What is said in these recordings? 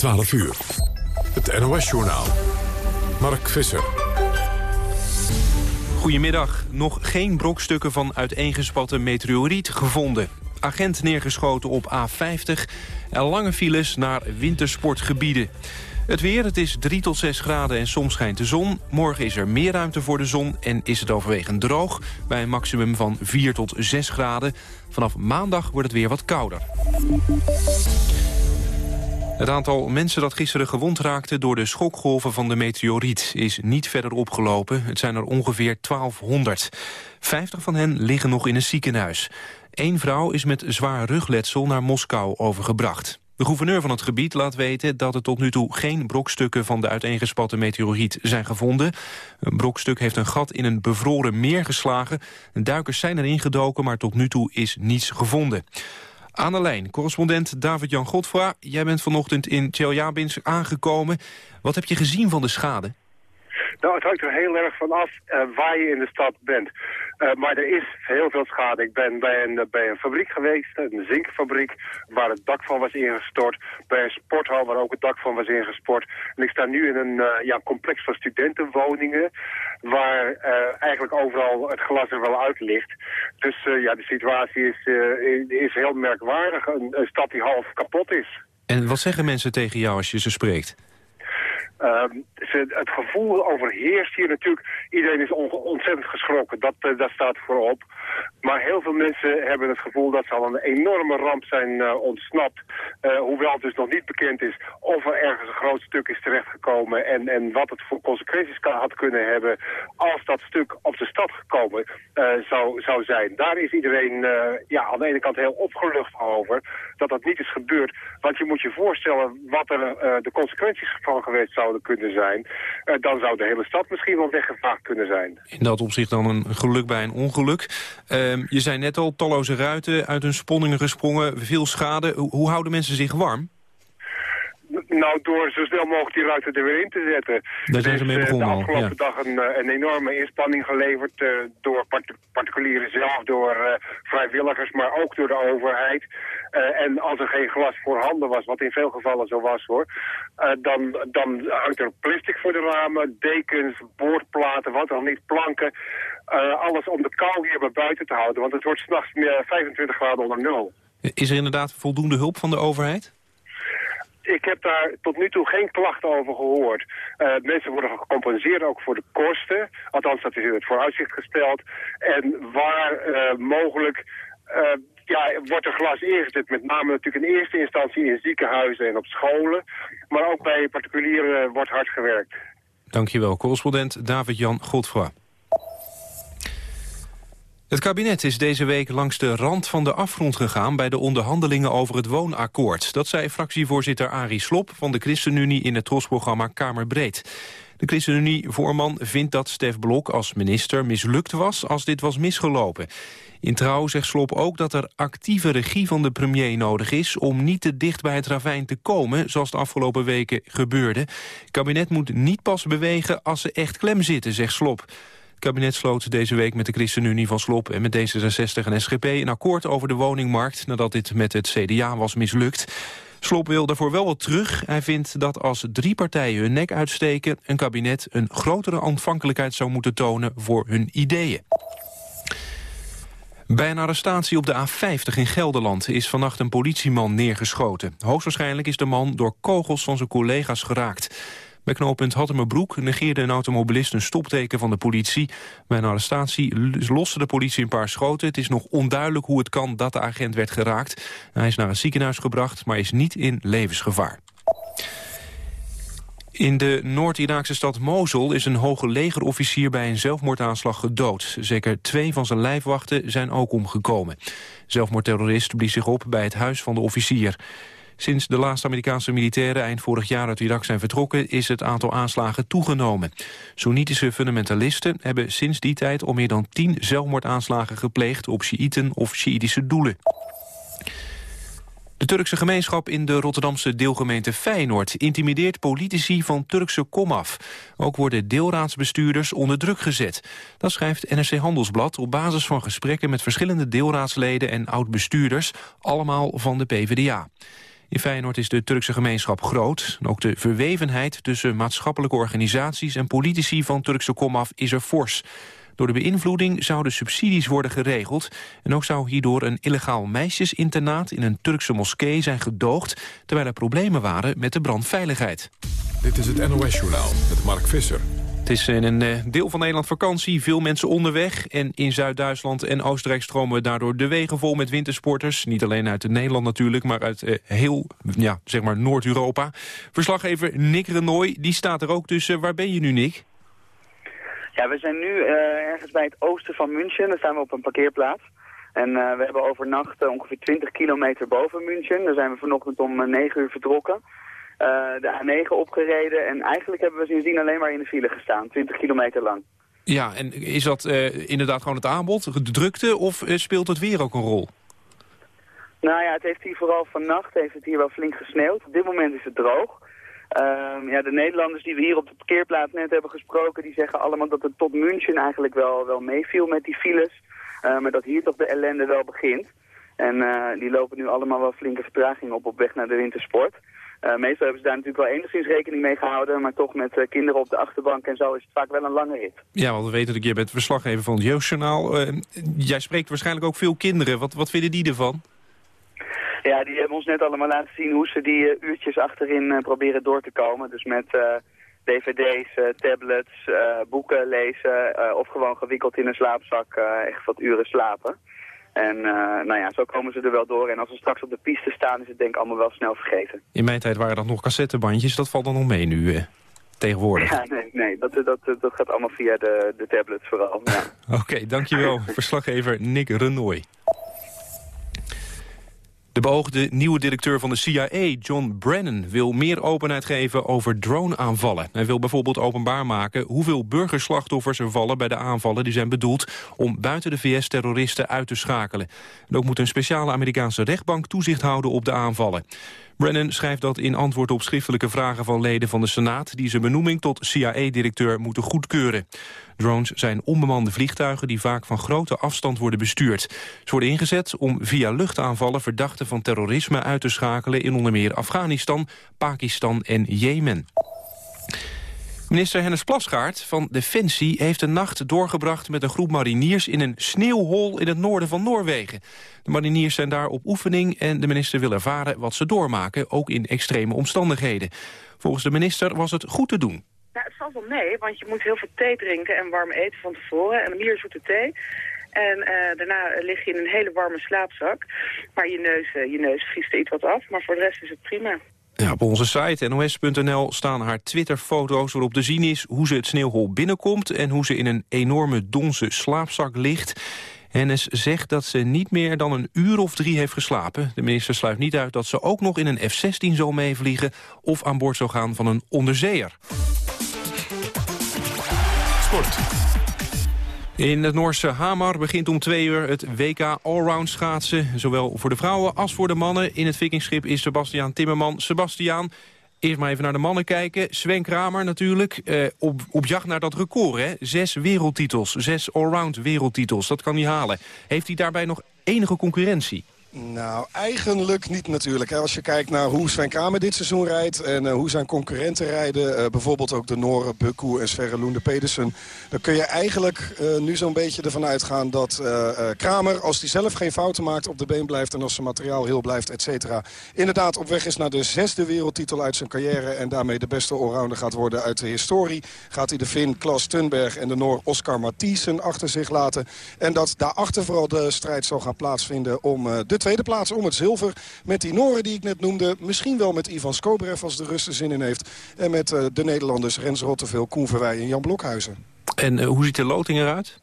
12 uur. Het NOS-journaal. Mark Visser. Goedemiddag. Nog geen brokstukken van uiteengespatte meteoriet gevonden. Agent neergeschoten op A50 en lange files naar wintersportgebieden. Het weer, het is 3 tot 6 graden en soms schijnt de zon. Morgen is er meer ruimte voor de zon en is het overwegend droog... bij een maximum van 4 tot 6 graden. Vanaf maandag wordt het weer wat kouder. Het aantal mensen dat gisteren gewond raakte door de schokgolven van de meteoriet is niet verder opgelopen. Het zijn er ongeveer 1200. 50 van hen liggen nog in een ziekenhuis. Eén vrouw is met zwaar rugletsel naar Moskou overgebracht. De gouverneur van het gebied laat weten dat er tot nu toe geen brokstukken van de uiteengespatte meteoriet zijn gevonden. Een brokstuk heeft een gat in een bevroren meer geslagen. Duikers zijn erin gedoken, maar tot nu toe is niets gevonden. Aan de lijn, correspondent David-Jan Godfra. Jij bent vanochtend in Tjeljabinsk aangekomen. Wat heb je gezien van de schade? Nou, het hangt er heel erg van af uh, waar je in de stad bent. Uh, maar er is heel veel schade. Ik ben bij een, bij een fabriek geweest, een zinkfabriek, waar het dak van was ingestort. Bij een sporthal waar ook het dak van was ingestort. En ik sta nu in een uh, ja, complex van studentenwoningen, waar eigenlijk overal het glas er wel uit ligt. Dus ja, de situatie is, is heel merkwaardig. Een, een stad die half kapot is. En wat zeggen mensen tegen jou als je ze spreekt? Um, het gevoel overheerst hier natuurlijk. Iedereen is ontzettend geschrokken, dat, uh, dat staat voorop. Maar heel veel mensen hebben het gevoel dat ze al een enorme ramp zijn uh, ontsnapt. Uh, hoewel het dus nog niet bekend is of er ergens een groot stuk is terechtgekomen... en, en wat het voor consequenties kan, had kunnen hebben als dat stuk op de stad gekomen zou, zou zijn. Daar is iedereen ja, aan de ene kant heel opgelucht over dat dat niet is gebeurd. Want je moet je voorstellen wat er de consequenties van geweest zouden kunnen zijn... Dan zou de hele stad misschien wel weggevaagd kunnen zijn. In dat opzicht dan een geluk bij een ongeluk. Uh, je zei net al, talloze ruiten uit hun sponningen gesprongen, veel schade. Hoe houden mensen zich warm? Nou, door zo snel mogelijk die ruiten er weer in te zetten. Daar zijn ze mee begonnen De afgelopen dag een, eh, een, enorme inspanning geleverd uh, door part particulieren zelf, door uh, vrijwilligers, maar ook door de overheid. Uh, en als er geen glas voorhanden was, wat in veel gevallen zo was hoor, dan, dan hangt er plastic voor de ramen, dekens, boordplaten, wat dan niet, planken. Alles om de kou hier bij buiten te houden, want het wordt s'nachts 25 graden onder nul. Is er inderdaad voldoende hulp van de overheid? ik heb daar tot nu toe geen klachten over gehoord. Uh, mensen worden gecompenseerd ook voor de kosten. Althans, dat is in het vooruitzicht gesteld. En waar uh, mogelijk... Uh, ja, wordt er glas ingezet, met name natuurlijk in eerste instantie in ziekenhuizen en op scholen. Maar ook bij particulieren wordt hard gewerkt. Dankjewel, correspondent David-Jan Godfroy. Het kabinet is deze week langs de rand van de afgrond gegaan... bij de onderhandelingen over het woonakkoord. Dat zei fractievoorzitter Arie Slop van de ChristenUnie... in het trosprogramma Kamerbreed. De ChristenUnie-voorman vindt dat Stef Blok als minister mislukt was... als dit was misgelopen. In Trouw zegt Slop ook dat er actieve regie van de premier nodig is... om niet te dicht bij het ravijn te komen, zoals de afgelopen weken gebeurde. Het kabinet moet niet pas bewegen als ze echt klem zitten, zegt Slop. Kabinet sloot deze week met de ChristenUnie van Slop en met D66 en SGP een akkoord over de woningmarkt nadat dit met het CDA was mislukt. Slop wil daarvoor wel wat terug. Hij vindt dat als drie partijen hun nek uitsteken... een kabinet een grotere ontvankelijkheid zou moeten tonen voor hun ideeën. Bij een arrestatie op de A50 in Gelderland is vannacht een politieman neergeschoten. Hoogstwaarschijnlijk is de man door kogels van zijn collega's geraakt. Bij knooppunt Hattemerbroek negeerde een automobilist een stopteken van de politie. Bij een arrestatie loste de politie een paar schoten. Het is nog onduidelijk hoe het kan dat de agent werd geraakt. Hij is naar een ziekenhuis gebracht, maar is niet in levensgevaar. In de Noord-Iraakse stad Mosul is een hoge legerofficier bij een zelfmoordaanslag gedood. Zeker twee van zijn lijfwachten zijn ook omgekomen. Zelfmoordterrorist blies zich op bij het huis van de officier. Sinds de laatste Amerikaanse militairen eind vorig jaar uit Irak zijn vertrokken... is het aantal aanslagen toegenomen. Soenitische fundamentalisten hebben sinds die tijd... al meer dan tien zelfmoordaanslagen gepleegd op Sjiïten of Sjiïtische doelen. De Turkse gemeenschap in de Rotterdamse deelgemeente Feyenoord... intimideert politici van Turkse komaf. Ook worden deelraadsbestuurders onder druk gezet. Dat schrijft NRC Handelsblad op basis van gesprekken... met verschillende deelraadsleden en oud-bestuurders... allemaal van de PvdA. In Feyenoord is de Turkse gemeenschap groot. ook de verwevenheid tussen maatschappelijke organisaties en politici van Turkse komaf is er fors. Door de beïnvloeding zouden subsidies worden geregeld... en ook zou hierdoor een illegaal meisjesinternaat in een Turkse moskee zijn gedoogd... terwijl er problemen waren met de brandveiligheid. Dit is het NOS-journaal met Mark Visser. Het is in een eh, deel van Nederland vakantie, veel mensen onderweg. En in Zuid-Duitsland en Oostenrijk stromen daardoor de wegen vol met wintersporters. Niet alleen uit Nederland natuurlijk, maar uit eh, heel ja, zeg maar Noord-Europa. Verslaggever Nick Renoy, die staat er ook tussen. Waar ben je nu, Nick? Ja, we zijn nu uh, ergens bij het oosten van München. Daar staan we op een parkeerplaats. En we hebben overnacht ongeveer 20 kilometer boven München. Daar zijn we vanochtend om 9 uur vertrokken. De A9 opgereden en eigenlijk hebben we sindsdien alleen maar in de file gestaan. 20 kilometer lang. Ja, en is dat inderdaad gewoon het aanbod, de drukte, of speelt het weer ook een rol? Nou ja, het heeft hier vooral vannacht heeft het hier wel flink gesneeuwd. Op dit moment is het droog. Um, ja, de Nederlanders die we hier op de parkeerplaats net hebben gesproken... die zeggen allemaal dat het tot München eigenlijk wel, wel meeviel met die files. Uh, maar dat hier toch de ellende wel begint. En uh, die lopen nu allemaal wel flinke vertraging op op weg naar de wintersport. Uh, meestal hebben ze daar natuurlijk wel enigszins rekening mee gehouden... maar toch met kinderen op de achterbank en zo is het vaak wel een lange rit. Ja, want we weten dat je bent verslaggever van het Jeugdjournaal. jij spreekt waarschijnlijk ook veel kinderen. Wat, wat vinden die ervan? Ja, die hebben ons net allemaal laten zien hoe ze die uurtjes achterin proberen door te komen. Dus met dvd's, tablets, boeken lezen of gewoon gewikkeld in een slaapzak echt wat uren slapen. En nou ja, zo komen ze er wel door. En als we straks op de piste staan is het denk ik allemaal wel snel vergeten. In mijn tijd waren dat nog cassettebandjes, dat valt dan nog mee nu tegenwoordig. Ja, nee, nee dat, dat, dat gaat allemaal via de, de tablets vooral. Ja. Oké, dankjewel. Verslaggever Nick Renoy. De beoogde nieuwe directeur van de CIA, John Brennan, wil meer openheid geven over drone-aanvallen. Hij wil bijvoorbeeld openbaar maken hoeveel burgerslachtoffers er vallen bij de aanvallen die zijn bedoeld om buiten de VS terroristen uit te schakelen. En ook moet een speciale Amerikaanse rechtbank toezicht houden op de aanvallen. Brennan schrijft dat in antwoord op schriftelijke vragen van leden van de Senaat... die zijn benoeming tot CIA-directeur moeten goedkeuren. Drones zijn onbemande vliegtuigen die vaak van grote afstand worden bestuurd. Ze worden ingezet om via luchtaanvallen verdachten van terrorisme uit te schakelen... in onder meer Afghanistan, Pakistan en Jemen. Minister Hennis Plasgaard van Defensie heeft een nacht doorgebracht met een groep mariniers in een sneeuwhol in het noorden van Noorwegen. De mariniers zijn daar op oefening en de minister wil ervaren wat ze doormaken, ook in extreme omstandigheden. Volgens de minister was het goed te doen. Nou, het valt wel mee, want je moet heel veel thee drinken en warm eten van tevoren en meer zoete thee. En uh, daarna lig je in een hele warme slaapzak. Maar je neus, uh, je neus vriest er iets wat af, maar voor de rest is het prima. Op onze site nos.nl staan haar Twitter-foto's waarop te zien is hoe ze het sneeuwhol binnenkomt en hoe ze in een enorme donse slaapzak ligt. Hennis zegt dat ze niet meer dan een uur of drie heeft geslapen. De minister sluit niet uit dat ze ook nog in een F-16 zal meevliegen... of aan boord zou gaan van een onderzeeër. Sport. In het Noorse Hamar begint om twee uur het WK Allround schaatsen. Zowel voor de vrouwen als voor de mannen. In het vikingschip is Sebastiaan Timmerman. Sebastiaan, eerst maar even naar de mannen kijken. Sven Kramer natuurlijk, eh, op, op jacht naar dat record. Hè? Zes wereldtitels, zes allround wereldtitels. Dat kan hij halen. Heeft hij daarbij nog enige concurrentie? Nou, eigenlijk niet natuurlijk. Als je kijkt naar hoe Sven Kramer dit seizoen rijdt... en uh, hoe zijn concurrenten rijden... Uh, bijvoorbeeld ook de Noren, Bukku en Sverre Loende Pedersen... dan kun je eigenlijk uh, nu zo'n beetje ervan uitgaan dat Kramer... als hij zelf geen fouten maakt op de been blijft... en als zijn materiaal heel blijft, et cetera... inderdaad op weg is naar de zesde wereldtitel uit zijn carrière... en daarmee de beste allrounder gaat worden uit de historie. Gaat hij de Finn Klas Thunberg en de Noor Oscar Mathiesen achter zich laten. En dat daarachter vooral de strijd zal gaan plaatsvinden om de tweede plaats om het zilver. Met die Noren die ik net noemde. Misschien wel met Ivan Skobrev als de rust er zin in heeft. En met uh, de Nederlanders Rens Rotteveel, Koen Verwij en Jan Blokhuizen. En uh, hoe ziet de loting eruit?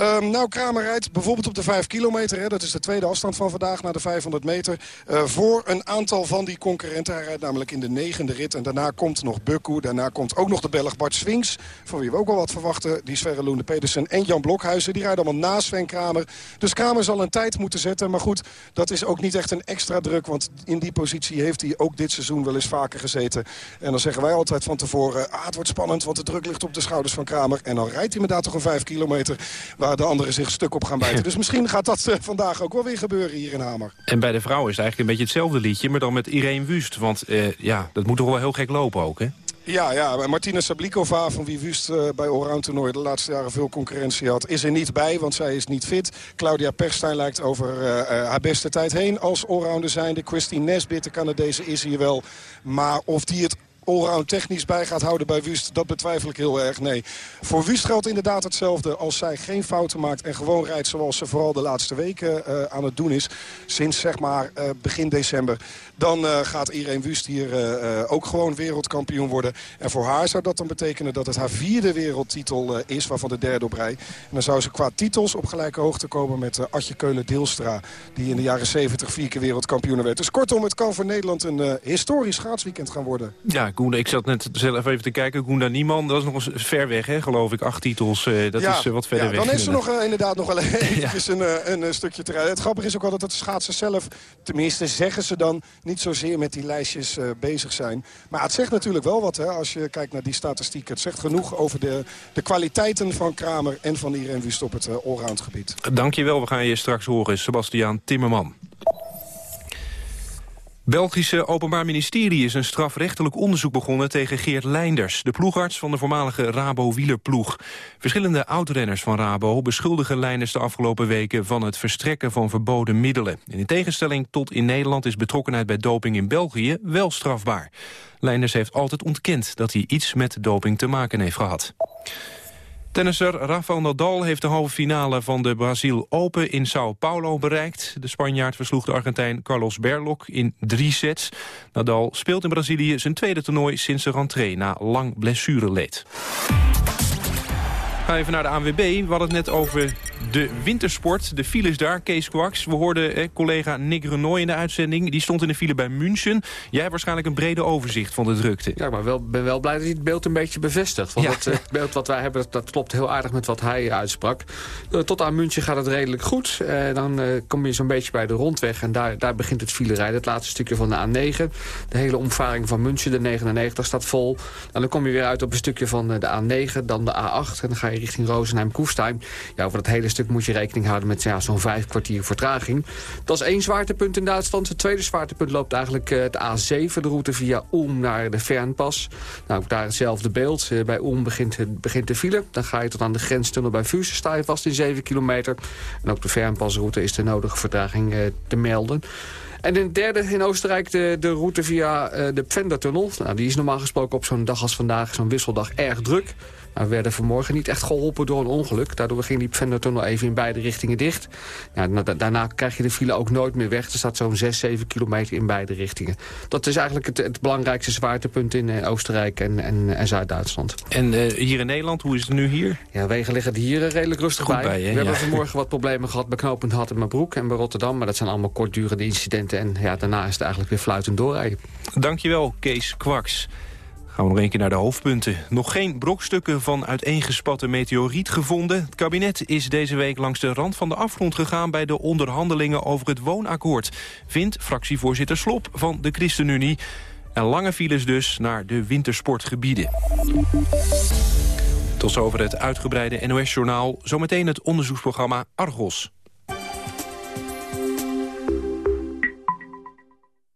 Um, nou, Kramer rijdt bijvoorbeeld op de 5 kilometer. Hè, dat is de tweede afstand van vandaag naar de 500 meter. Uh, voor een aantal van die concurrenten. Hij rijdt namelijk in de negende rit. En daarna komt nog Bukku. Daarna komt ook nog de Belg Bart Swings. Van wie we ook al wat verwachten. Die Sverre Loende Pedersen en Jan Blokhuizen. Die rijden allemaal naast Sven Kramer. Dus Kramer zal een tijd moeten zetten. Maar goed, dat is ook niet echt een extra druk. Want in die positie heeft hij ook dit seizoen wel eens vaker gezeten. En dan zeggen wij altijd van tevoren... Ah, het wordt spannend, want de druk ligt op de schouders van Kramer. En dan rijdt hij inderdaad toch een 5 kilometer. Waar de anderen zich stuk op gaan bijten. Dus misschien gaat dat vandaag ook wel weer gebeuren hier in Hamer. En bij de vrouw is het eigenlijk een beetje hetzelfde liedje, maar dan met Irene Wust. Want ja, dat moet toch wel heel gek lopen ook, hè? Ja, ja, Martina Sablikova, van wie Wust uh, bij Allround Toernooi de laatste jaren veel concurrentie had, is er niet bij, want zij is niet fit. Claudia Perstijn lijkt over uh, haar beste tijd heen als allrounder zijnde. Christine Nesbit, de Canadese, is hier wel. Maar of die het allround technisch bij gaat houden bij Wust, dat betwijfel ik heel erg. Nee, voor Wust geldt inderdaad hetzelfde. Als zij geen fouten maakt en gewoon rijdt zoals ze vooral de laatste weken uh, aan het doen is. Sinds zeg maar uh, begin december. Dan uh, gaat Irene Wust hier ook gewoon wereldkampioen worden. En voor haar zou dat dan betekenen dat het haar vierde wereldtitel is. Waarvan de derde op rij. En dan zou ze qua titels op gelijke hoogte komen met Atje Keulen-Dilstra. Die in de jaren 70 vier keer wereldkampioen werd. Dus kortom, het kan voor Nederland een historisch schaatsweekend gaan worden. Ja, Goenda, ik zat net zelf even te kijken. Goenda Nieman, dat is nog eens ver weg, hè, geloof ik. Acht titels, dat ja, is wat verder ja, weg. Dan is er nog inderdaad nog wel eventjes ja. een, een, stukje te rijden. Het grappige is ook altijd dat de schaatsers zelf... tenminste zeggen ze dan niet zozeer met die lijstjes bezig zijn. Maar het zegt natuurlijk wel wat, hè, als je kijkt naar die statistieken. Het zegt genoeg over de, de kwaliteiten van Kramer en van Irene Wust op het allround gebied. Dankjewel, we gaan je straks horen. Sebastiaan Timmerman. Belgische Openbaar Ministerie is een strafrechtelijk onderzoek begonnen tegen Geert Leinders, de ploegarts van de voormalige Rabo-wielerploeg. Verschillende oudrenners van Rabo beschuldigen Leinders de afgelopen weken van het verstrekken van verboden middelen. En in tegenstelling tot in Nederland is betrokkenheid bij doping in België wel strafbaar. Leinders heeft altijd ontkend dat hij iets met doping te maken heeft gehad. Tennisser Rafael Nadal heeft de halve finale van de Brazil Open in Sao Paulo bereikt. De Spanjaard versloeg de Argentijn Carlos Berlok in drie sets. Nadal speelt in Brazilië zijn tweede toernooi sinds zijn rentree na lang blessureleed. Ga even naar de ANWB. We hadden het net over de wintersport, de files daar, Kees Kwaks. We hoorden eh, collega Nick Renoy in de uitzending. Die stond in de file bij München. Jij hebt waarschijnlijk een brede overzicht van de drukte. Ja, maar wel, ben wel blij dat hij het beeld een beetje bevestigt. Want ja. het, het, beeld wat wij hebben, dat, klopt heel aardig met wat hij uitsprak. Uh, tot aan München gaat het redelijk goed. Uh, dan uh, kom je zo'n beetje bij de rondweg. En daar, daar begint het filerijden. Het laatste stukje van de A9. De hele omvaring van München, de 99, staat vol. En dan kom je weer uit op een stukje van de A9, dan de A8. En dan ga je richting Rozenheim-Koefstein. Ja, over dat hele stuk moet je rekening houden met ja, zo'n vijf kwartier vertraging. Dat is één zwaartepunt in Duitsland. Het tweede zwaartepunt loopt eigenlijk de A7, de route via Ulm naar de Fernpas. Nou, ook daar hetzelfde beeld. Uh, bij Ulm begint, begint de file. Dan ga je tot aan de grenstunnel bij Fusen, sta je vast in 7 kilometer. En ook de Fernpasroute is de nodige vertraging uh, te melden. En in derde in Oostenrijk de, de route via de Pfendertunnel. Nou, die is normaal gesproken op zo'n dag als vandaag, zo'n wisseldag, erg druk. Maar we werden vanmorgen niet echt geholpen door een ongeluk. Daardoor ging die Pfendertunnel even in beide richtingen dicht. Ja, daarna krijg je de file ook nooit meer weg. Er staat zo'n 6, 7 kilometer in beide richtingen. Dat is eigenlijk het, het belangrijkste zwaartepunt in uh, Oostenrijk en, en, en Zuid-Duitsland. En uh, hier in Nederland, hoe is het nu hier? Ja, wegen liggen hier redelijk rustig Goed bij. bij hè? we ja. hebben vanmorgen wat problemen gehad bij knooppunt Hattemabroek en bij Rotterdam. Maar dat zijn allemaal kortdurende incidenten. En ja, daarna is het eigenlijk weer fluitend doorrijden. Dankjewel, Kees Kwaks. Gaan we nog een keer naar de hoofdpunten. Nog geen brokstukken van uiteengespatte meteoriet gevonden. Het kabinet is deze week langs de rand van de afgrond gegaan... bij de onderhandelingen over het woonakkoord. Vindt fractievoorzitter Slop van de ChristenUnie. En lange files dus naar de wintersportgebieden. Tot zover het uitgebreide NOS-journaal. Zometeen het onderzoeksprogramma Argos.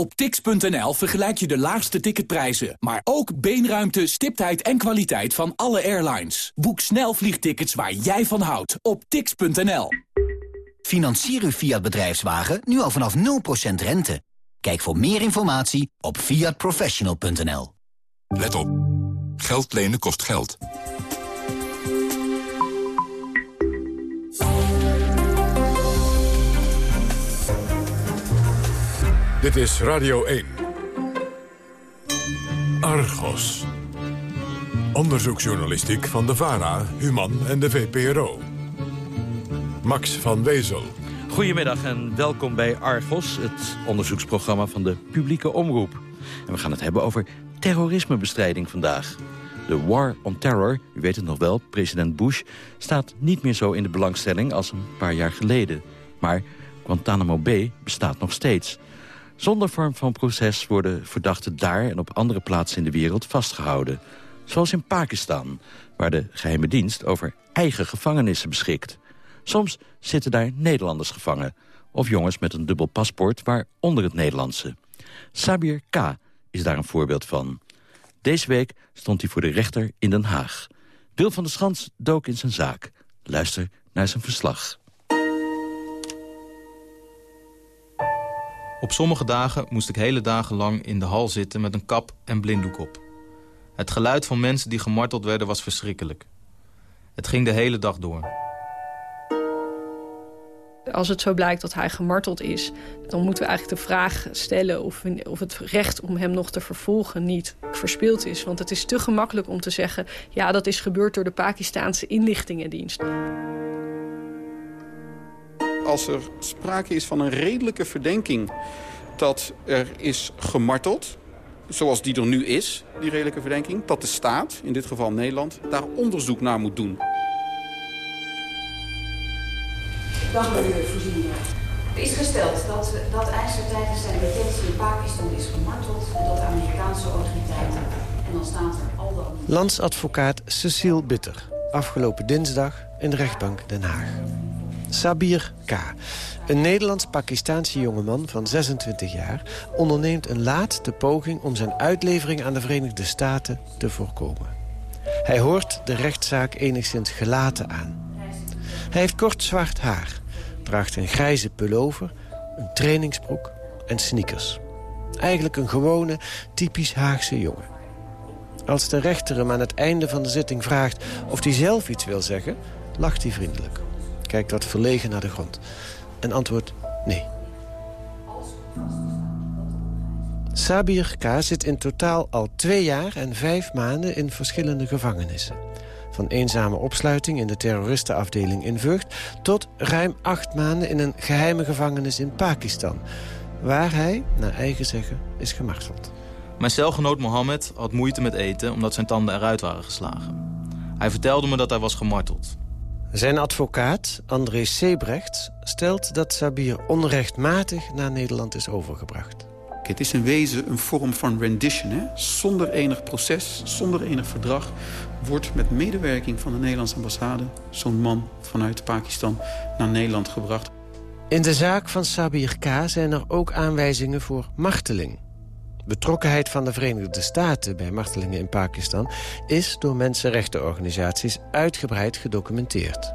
Op tix.nl vergelijk je de laagste ticketprijzen, maar ook beenruimte, stiptheid en kwaliteit van alle airlines. Boek snel vliegtickets waar jij van houdt op tix.nl. Financier uw Fiat bedrijfswagen nu al vanaf 0% rente. Kijk voor meer informatie op fiatprofessional.nl. Let op. Geld lenen kost geld. Dit is Radio 1. Argos. Onderzoeksjournalistiek van de VARA, Human en de VPRO. Max van Wezel. Goedemiddag en welkom bij Argos, het onderzoeksprogramma van de publieke omroep. En we gaan het hebben over terrorismebestrijding vandaag. De War on Terror, u weet het nog wel, president Bush... staat niet meer zo in de belangstelling als een paar jaar geleden. Maar Guantanamo Bay bestaat nog steeds. Zonder vorm van proces worden verdachten daar en op andere plaatsen in de wereld vastgehouden. Zoals in Pakistan, waar de geheime dienst over eigen gevangenissen beschikt. Soms zitten daar Nederlanders gevangen. Of jongens met een dubbel paspoort, waaronder het Nederlandse. Sabir K. is daar een voorbeeld van. Deze week stond hij voor de rechter in Den Haag. Wil van der Schans dook in zijn zaak. Luister naar zijn verslag. Op sommige dagen moest ik hele dagen lang in de hal zitten met een kap en blinddoek op. Het geluid van mensen die gemarteld werden was verschrikkelijk. Het ging de hele dag door. Als het zo blijkt dat hij gemarteld is... dan moeten we eigenlijk de vraag stellen of, of het recht om hem nog te vervolgen niet verspeeld is. Want het is te gemakkelijk om te zeggen... ja, dat is gebeurd door de Pakistaanse inlichtingendienst. Als er sprake is van een redelijke verdenking dat er is gemarteld zoals die er nu is, die redelijke verdenking... dat de staat, in dit geval Nederland, daar onderzoek naar moet doen. Dank u, voorzitter. Er is gesteld dat, dat IJzer tijdens zijn detentie in Pakistan is gemarteld... en dat de Amerikaanse autoriteiten... en dan staat er al de... Landsadvocaat Cecile Bitter, afgelopen dinsdag in de rechtbank Den Haag. Sabir K., een Nederlands-Pakistaanse jongeman van 26 jaar... onderneemt een laatste poging om zijn uitlevering aan de Verenigde Staten te voorkomen. Hij hoort de rechtszaak enigszins gelaten aan. Hij heeft kort zwart haar, draagt een grijze pullover, een trainingsbroek en sneakers. Eigenlijk een gewone, typisch Haagse jongen. Als de rechter hem aan het einde van de zitting vraagt of hij zelf iets wil zeggen... lacht hij vriendelijk. Kijkt wat verlegen naar de grond en antwoordt nee. Sabir K. zit in totaal al twee jaar en vijf maanden in verschillende gevangenissen. Van eenzame opsluiting in de terroristenafdeling in Vught... tot ruim acht maanden in een geheime gevangenis in Pakistan... waar hij, naar eigen zeggen, is gemarteld. Mijn celgenoot Mohammed had moeite met eten omdat zijn tanden eruit waren geslagen. Hij vertelde me dat hij was gemarteld. Zijn advocaat, André Sebrecht, stelt dat Sabir onrechtmatig naar Nederland is overgebracht. Het is in wezen een vorm van rendition. Hè? Zonder enig proces, zonder enig verdrag... wordt met medewerking van de Nederlandse ambassade... zo'n man vanuit Pakistan naar Nederland gebracht. In de zaak van Sabir K. zijn er ook aanwijzingen voor marteling. Betrokkenheid van de Verenigde Staten bij martelingen in Pakistan... is door mensenrechtenorganisaties uitgebreid gedocumenteerd.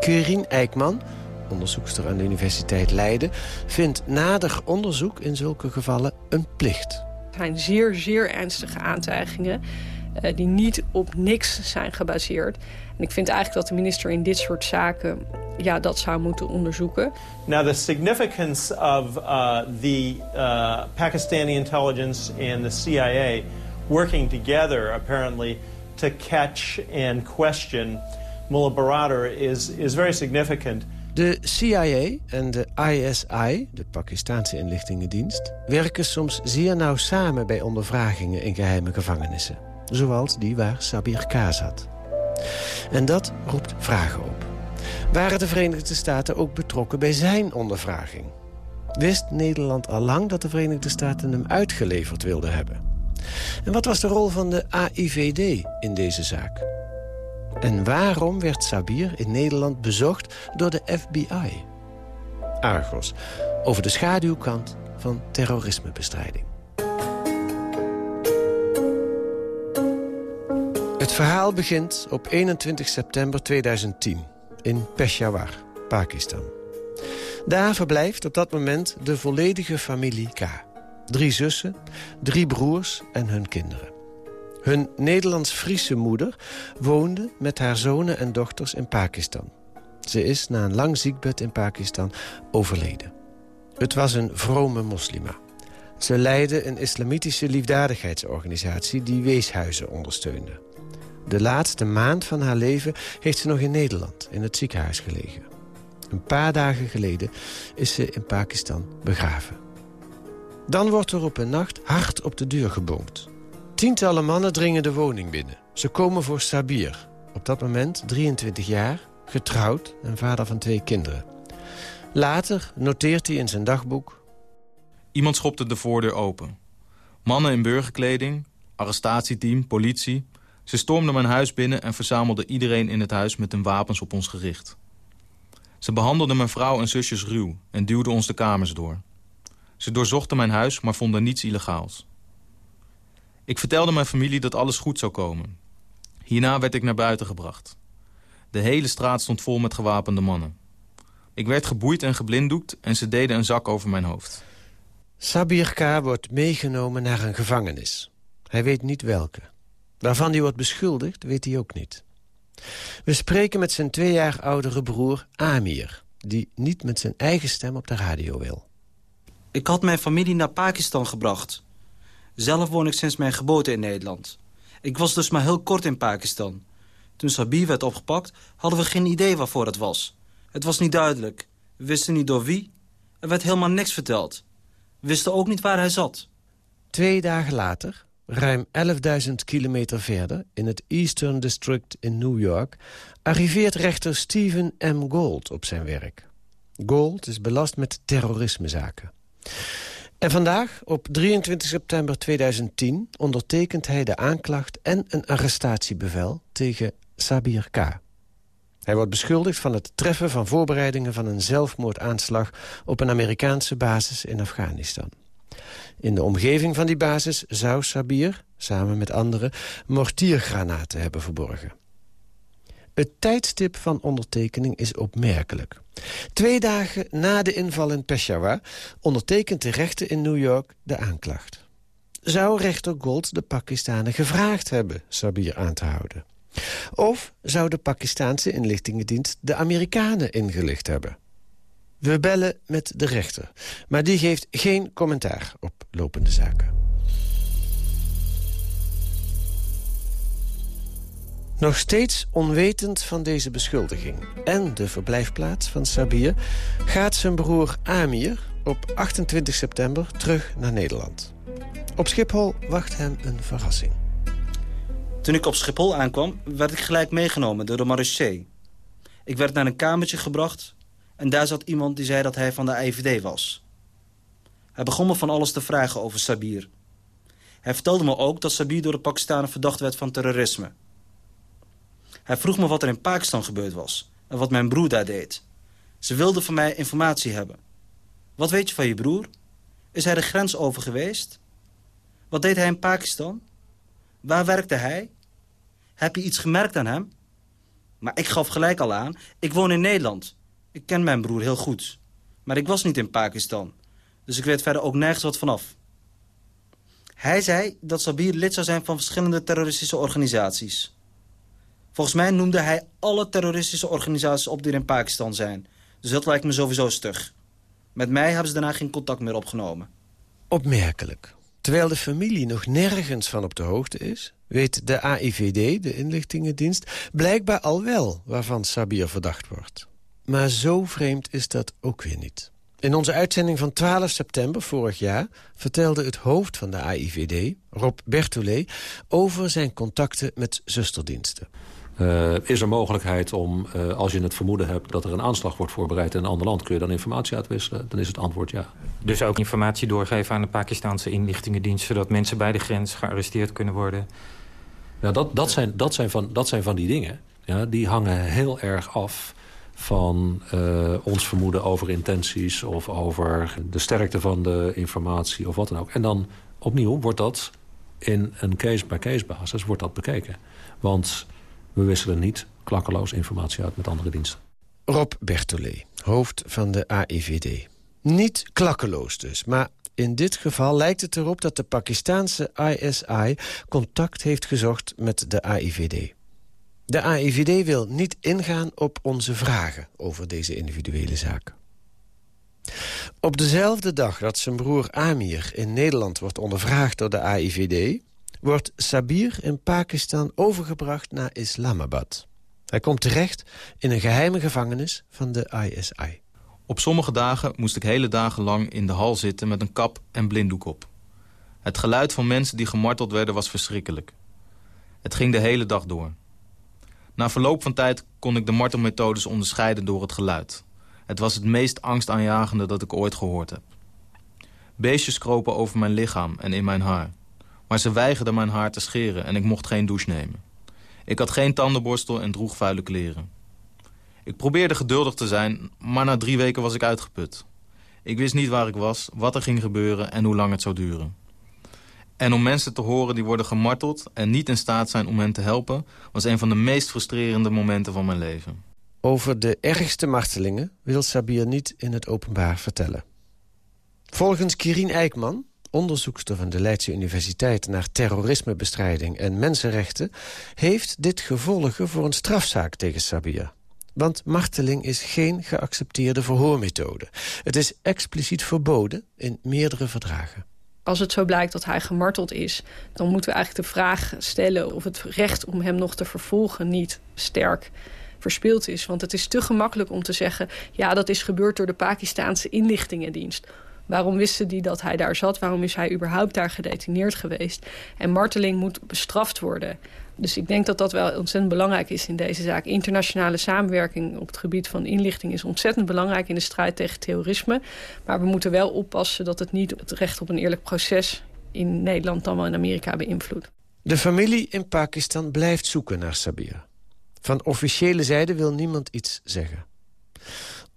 Querien Eijkman, onderzoekster aan de Universiteit Leiden... vindt nader onderzoek in zulke gevallen een plicht. Het zijn zeer, zeer ernstige aantijgingen... Uh, die niet op niks zijn gebaseerd. En ik vind eigenlijk dat de minister in dit soort zaken ja, dat zou moeten onderzoeken. Now the significance of uh, the uh, Pakistani intelligence and the CIA working together apparently to catch and question Mullah Baradar is, is very significant. De CIA en de ISI, de Pakistanse inlichtingendienst... werken soms zeer nauw samen bij ondervragingen in geheime gevangenissen. Zoals die waar Sabir K. zat. En dat roept vragen op. Waren de Verenigde Staten ook betrokken bij zijn ondervraging? Wist Nederland al lang dat de Verenigde Staten hem uitgeleverd wilden hebben? En wat was de rol van de AIVD in deze zaak? En waarom werd Sabir in Nederland bezocht door de FBI? Argos, over de schaduwkant van terrorismebestrijding. Het verhaal begint op 21 september 2010 in Peshawar, Pakistan. Daar verblijft op dat moment de volledige familie K. Drie zussen, drie broers en hun kinderen. Hun Nederlands-Friese moeder woonde met haar zonen en dochters in Pakistan. Ze is na een lang ziekbed in Pakistan overleden. Het was een vrome moslima. Ze leidde een islamitische liefdadigheidsorganisatie... die weeshuizen ondersteunde. De laatste maand van haar leven heeft ze nog in Nederland... in het ziekenhuis gelegen. Een paar dagen geleden is ze in Pakistan begraven. Dan wordt er op een nacht hard op de deur gebonkt. Tientallen mannen dringen de woning binnen. Ze komen voor Sabir. Op dat moment 23 jaar, getrouwd en vader van twee kinderen. Later noteert hij in zijn dagboek... Iemand schopte de voordeur open. Mannen in burgerkleding, arrestatieteam, politie... Ze stormden mijn huis binnen en verzamelden iedereen in het huis met hun wapens op ons gericht. Ze behandelden mijn vrouw en zusjes ruw en duwden ons de kamers door. Ze doorzochten mijn huis, maar vonden niets illegaals. Ik vertelde mijn familie dat alles goed zou komen. Hierna werd ik naar buiten gebracht. De hele straat stond vol met gewapende mannen. Ik werd geboeid en geblinddoekt en ze deden een zak over mijn hoofd. Sabir K. wordt meegenomen naar een gevangenis. Hij weet niet welke. Waarvan hij wordt beschuldigd, weet hij ook niet. We spreken met zijn twee jaar oudere broer Amir... die niet met zijn eigen stem op de radio wil. Ik had mijn familie naar Pakistan gebracht. Zelf woon ik sinds mijn geboorte in Nederland. Ik was dus maar heel kort in Pakistan. Toen Sabir werd opgepakt, hadden we geen idee waarvoor het was. Het was niet duidelijk. We wisten niet door wie. Er werd helemaal niks verteld. We wisten ook niet waar hij zat. Twee dagen later, ruim 11.000 kilometer verder... in het Eastern District in New York... arriveert rechter Stephen M. Gold op zijn werk. Gold is belast met terrorismezaken. En vandaag, op 23 september 2010, ondertekent hij de aanklacht... en een arrestatiebevel tegen Sabir K. Hij wordt beschuldigd van het treffen van voorbereidingen... van een zelfmoordaanslag op een Amerikaanse basis in Afghanistan. In de omgeving van die basis zou Sabir, samen met anderen... mortiergranaten hebben verborgen. Het tijdstip van ondertekening is opmerkelijk. Twee dagen na de inval in Peshawar ondertekent de rechter in New York de aanklacht. Zou rechter Gold de Pakistanen gevraagd hebben Sabir aan te houden? Of zou de Pakistaanse inlichtingendienst de Amerikanen ingelicht hebben? We bellen met de rechter, maar die geeft geen commentaar op lopende zaken. Nog steeds onwetend van deze beschuldiging en de verblijfplaats van Sabir... gaat zijn broer Amir op 28 september terug naar Nederland. Op Schiphol wacht hem een verrassing. Toen ik op Schiphol aankwam, werd ik gelijk meegenomen door de marechaussee. Ik werd naar een kamertje gebracht en daar zat iemand die zei dat hij van de IVD was. Hij begon me van alles te vragen over Sabir. Hij vertelde me ook dat Sabir door de Pakistanen verdacht werd van terrorisme. Hij vroeg me wat er in Pakistan gebeurd was en wat mijn broer daar deed. Ze wilden van mij informatie hebben. Wat weet je van je broer? Is hij de grens over geweest? Wat deed hij in Pakistan? Waar werkte hij? Heb je iets gemerkt aan hem? Maar ik gaf gelijk al aan, ik woon in Nederland. Ik ken mijn broer heel goed. Maar ik was niet in Pakistan. Dus ik weet verder ook nergens wat vanaf. Hij zei dat Sabir lid zou zijn van verschillende terroristische organisaties. Volgens mij noemde hij alle terroristische organisaties op die er in Pakistan zijn. Dus dat lijkt me sowieso stug. Met mij hebben ze daarna geen contact meer opgenomen. Opmerkelijk. Terwijl de familie nog nergens van op de hoogte is... weet de AIVD, de inlichtingendienst, blijkbaar al wel waarvan Sabir verdacht wordt. Maar zo vreemd is dat ook weer niet. In onze uitzending van 12 september vorig jaar... vertelde het hoofd van de AIVD, Rob Bertollet... over zijn contacten met zusterdiensten. Uh, is er mogelijkheid om, uh, als je het vermoeden hebt... dat er een aanslag wordt voorbereid in een ander land... kun je dan informatie uitwisselen? Dan is het antwoord ja. Dus ook informatie doorgeven aan de Pakistanse inlichtingendienst... zodat mensen bij de grens gearresteerd kunnen worden? Ja, dat, dat, zijn, dat, zijn, van, dat zijn van die dingen. Ja, die hangen heel erg af van uh, ons vermoeden over intenties... of over de sterkte van de informatie of wat dan ook. En dan opnieuw wordt dat in een case-by-case basis wordt dat bekeken. Want we wisselen niet klakkeloos informatie uit met andere diensten. Rob Bertolet, hoofd van de AIVD. Niet klakkeloos dus, maar in dit geval lijkt het erop dat de Pakistaanse ISI contact heeft gezocht met de AIVD. De AIVD wil niet ingaan op onze vragen over deze individuele zaak. Op dezelfde dag dat zijn broer Amir in Nederland wordt ondervraagd door de AIVD... wordt Sabir in Pakistan overgebracht naar Islamabad. Hij komt terecht in een geheime gevangenis van de ISI. Op sommige dagen moest ik hele dagen lang in de hal zitten met een kap en blinddoek op. Het geluid van mensen die gemarteld werden was verschrikkelijk. Het ging de hele dag door. Na verloop van tijd kon ik de martelmethodes onderscheiden door het geluid. Het was het meest angstaanjagende dat ik ooit gehoord heb. Beestjes kropen over mijn lichaam en in mijn haar. Maar ze weigerden mijn haar te scheren en ik mocht geen douche nemen. Ik had geen tandenborstel en droeg vuile kleren. Ik probeerde geduldig te zijn, maar na drie weken was ik uitgeput. Ik wist niet waar ik was, wat er ging gebeuren en hoe lang het zou duren. En om mensen te horen die worden gemarteld en niet in staat zijn om hen te helpen... was een van de meest frustrerende momenten van mijn leven. Over de ergste martelingen wil Sabir niet in het openbaar vertellen. Volgens Kirien Eijkman, onderzoekster van de Leidse Universiteit... naar terrorismebestrijding en mensenrechten... heeft dit gevolgen voor een strafzaak tegen Sabir. Want marteling is geen geaccepteerde verhoormethode. Het is expliciet verboden in meerdere verdragen als het zo blijkt dat hij gemarteld is... dan moeten we eigenlijk de vraag stellen of het recht om hem nog te vervolgen niet sterk verspeeld is. Want het is te gemakkelijk om te zeggen... ja, dat is gebeurd door de Pakistaanse inlichtingendienst. Waarom wisten die dat hij daar zat? Waarom is hij überhaupt daar gedetineerd geweest? En marteling moet bestraft worden. Dus ik denk dat dat wel ontzettend belangrijk is in deze zaak. Internationale samenwerking op het gebied van inlichting is ontzettend belangrijk in de strijd tegen terrorisme. Maar we moeten wel oppassen dat het niet het recht op een eerlijk proces in Nederland dan wel in Amerika beïnvloedt. De familie in Pakistan blijft zoeken naar Sabir. Van officiële zijde wil niemand iets zeggen.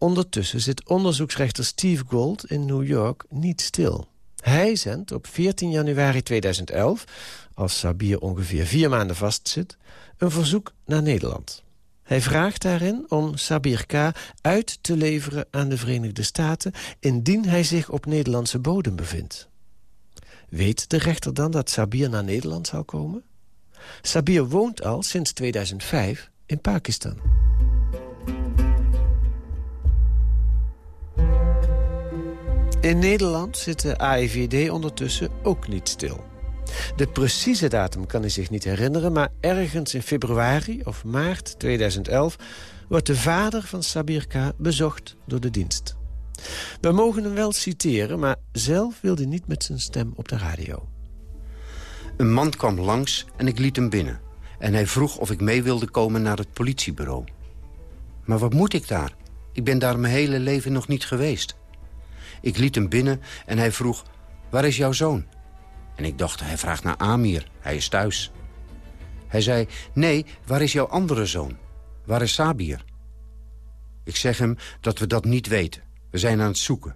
Ondertussen zit onderzoeksrechter Steve Gold in New York niet stil. Hij zendt op 14 januari 2011, als Sabir ongeveer vier maanden vastzit... een verzoek naar Nederland. Hij vraagt daarin om Sabir K. uit te leveren aan de Verenigde Staten... indien hij zich op Nederlandse bodem bevindt. Weet de rechter dan dat Sabir naar Nederland zal komen? Sabir woont al sinds 2005 in Pakistan. In Nederland zit de AIVD ondertussen ook niet stil. De precieze datum kan hij zich niet herinneren... maar ergens in februari of maart 2011... wordt de vader van Sabir K. bezocht door de dienst. We mogen hem wel citeren, maar zelf wil hij niet met zijn stem op de radio. Een man kwam langs en ik liet hem binnen. En hij vroeg of ik mee wilde komen naar het politiebureau. Maar wat moet ik daar? Ik ben daar mijn hele leven nog niet geweest. Ik liet hem binnen en hij vroeg, waar is jouw zoon? En ik dacht, hij vraagt naar Amir, hij is thuis. Hij zei, nee, waar is jouw andere zoon? Waar is Sabir? Ik zeg hem dat we dat niet weten. We zijn aan het zoeken.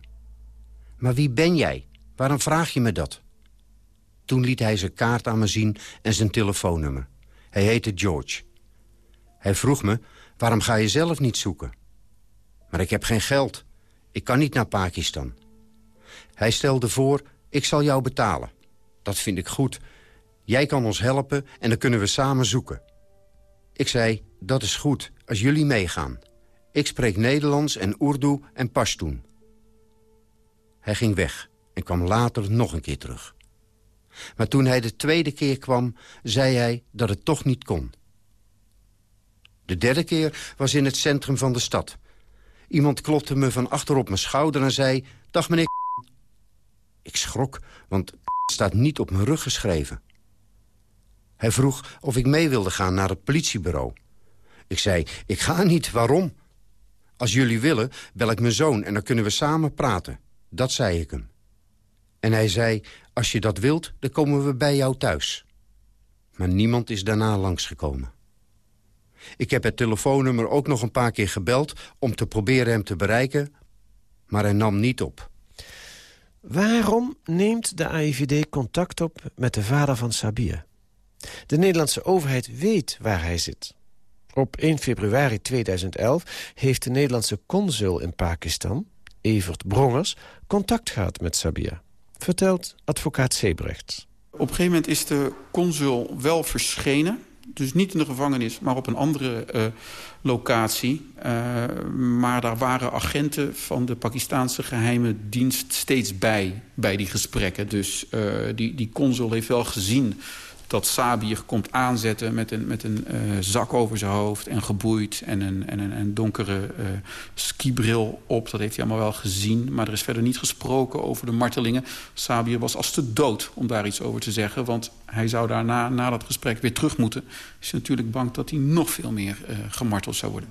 Maar wie ben jij? Waarom vraag je me dat? Toen liet hij zijn kaart aan me zien en zijn telefoonnummer. Hij heette George. Hij vroeg me, waarom ga je zelf niet zoeken? Maar ik heb geen geld. Ik kan niet naar Pakistan. Hij stelde voor, ik zal jou betalen. Dat vind ik goed. Jij kan ons helpen en dan kunnen we samen zoeken. Ik zei, dat is goed, als jullie meegaan. Ik spreek Nederlands en Urdu en Pashtun. Hij ging weg en kwam later nog een keer terug. Maar toen hij de tweede keer kwam, zei hij dat het toch niet kon. De derde keer was in het centrum van de stad. Iemand klopte me van achter op mijn schouder en zei... Dag meneer Ik schrok, want staat niet op mijn rug geschreven. Hij vroeg of ik mee wilde gaan naar het politiebureau. Ik zei, ik ga niet, waarom? Als jullie willen, bel ik mijn zoon en dan kunnen we samen praten. Dat zei ik hem. En hij zei, als je dat wilt, dan komen we bij jou thuis. Maar niemand is daarna langsgekomen. Ik heb het telefoonnummer ook nog een paar keer gebeld... om te proberen hem te bereiken, maar hij nam niet op. Waarom neemt de AIVD contact op met de vader van Sabir? De Nederlandse overheid weet waar hij zit. Op 1 februari 2011 heeft de Nederlandse consul in Pakistan, Evert Brongers, contact gehad met Sabir. Vertelt advocaat Sebrecht. Op een gegeven moment is de consul wel verschenen Dus niet in de gevangenis, maar op een andere uh, locatie. Uh, maar daar waren agenten van de Pakistanse geheime dienst steeds bij, bij die gesprekken. Dus uh, die, die consul heeft wel gezien dat Sabir komt aanzetten met een, met een uh, zak over zijn hoofd... en geboeid en een, en een, een donkere uh, skibril op. Dat heeft hij allemaal wel gezien. Maar er is verder niet gesproken over de martelingen. Sabir was als te dood om daar iets over te zeggen. Want hij zou daarna, na dat gesprek, weer terug moeten. Is natuurlijk bang dat hij nog veel meer uh, gemarteld zou worden.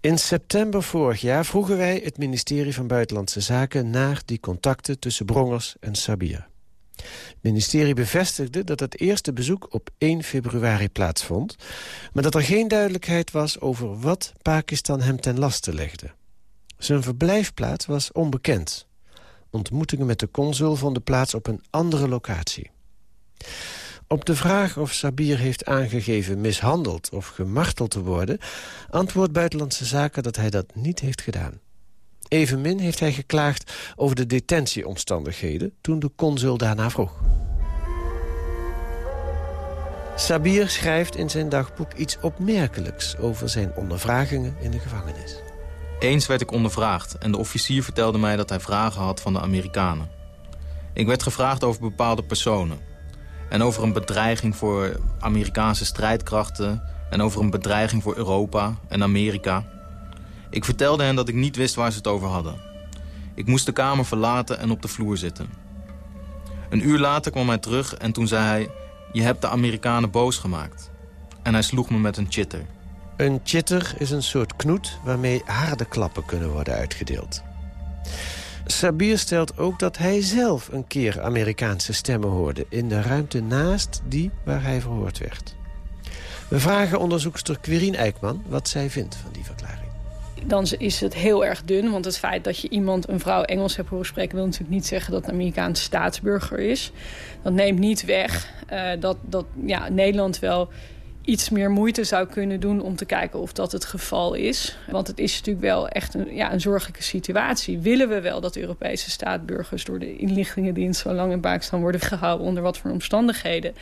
In september vorig jaar vroegen wij het ministerie van Buitenlandse Zaken... naar die contacten tussen Brongers en Sabir. Het ministerie bevestigde dat het eerste bezoek op 1 februari plaatsvond... maar dat er geen duidelijkheid was over wat Pakistan hem ten laste legde. Zijn verblijfplaats was onbekend. Ontmoetingen met de consul vonden plaats op een andere locatie. Op de vraag of Sabir heeft aangegeven mishandeld of gemarteld te worden... antwoordt Buitenlandse Zaken dat hij dat niet heeft gedaan. Evenmin heeft hij geklaagd over de detentieomstandigheden... toen de consul daarna vroeg. Sabir schrijft in zijn dagboek iets opmerkelijks... over zijn ondervragingen in de gevangenis. Eens werd ik ondervraagd en de officier vertelde mij dat hij vragen had van de Amerikanen. Ik werd gevraagd over bepaalde personen. En over een bedreiging voor Amerikaanse strijdkrachten... en over een bedreiging voor Europa en Amerika... Ik vertelde hen dat ik niet wist waar ze het over hadden. Ik moest de kamer verlaten en op de vloer zitten. Een uur later kwam hij terug en toen zei hij... je hebt de Amerikanen boos gemaakt. En hij sloeg me met een chitter. Een chitter is een soort knoet waarmee harde klappen kunnen worden uitgedeeld. Sabir stelt ook dat hij zelf een keer Amerikaanse stemmen hoorde... in de ruimte naast die waar hij verhoord werd. We vragen onderzoekster Quirine Eijkman wat zij vindt van die verklaring dan is het heel erg dun. Want het feit dat je iemand, een vrouw Engels hebt horen spreken... wil natuurlijk niet zeggen dat een Amerikaanse staatsburger is. Dat neemt niet weg uh, dat, dat ja, Nederland wel iets meer moeite zou kunnen doen om te kijken of dat het geval is. Want het is natuurlijk wel echt een, ja, een zorgelijke situatie. Willen we wel dat Europese staatsburgers door de inlichtingendienst zo lang in Pakistan worden gehouden onder wat voor omstandigheden?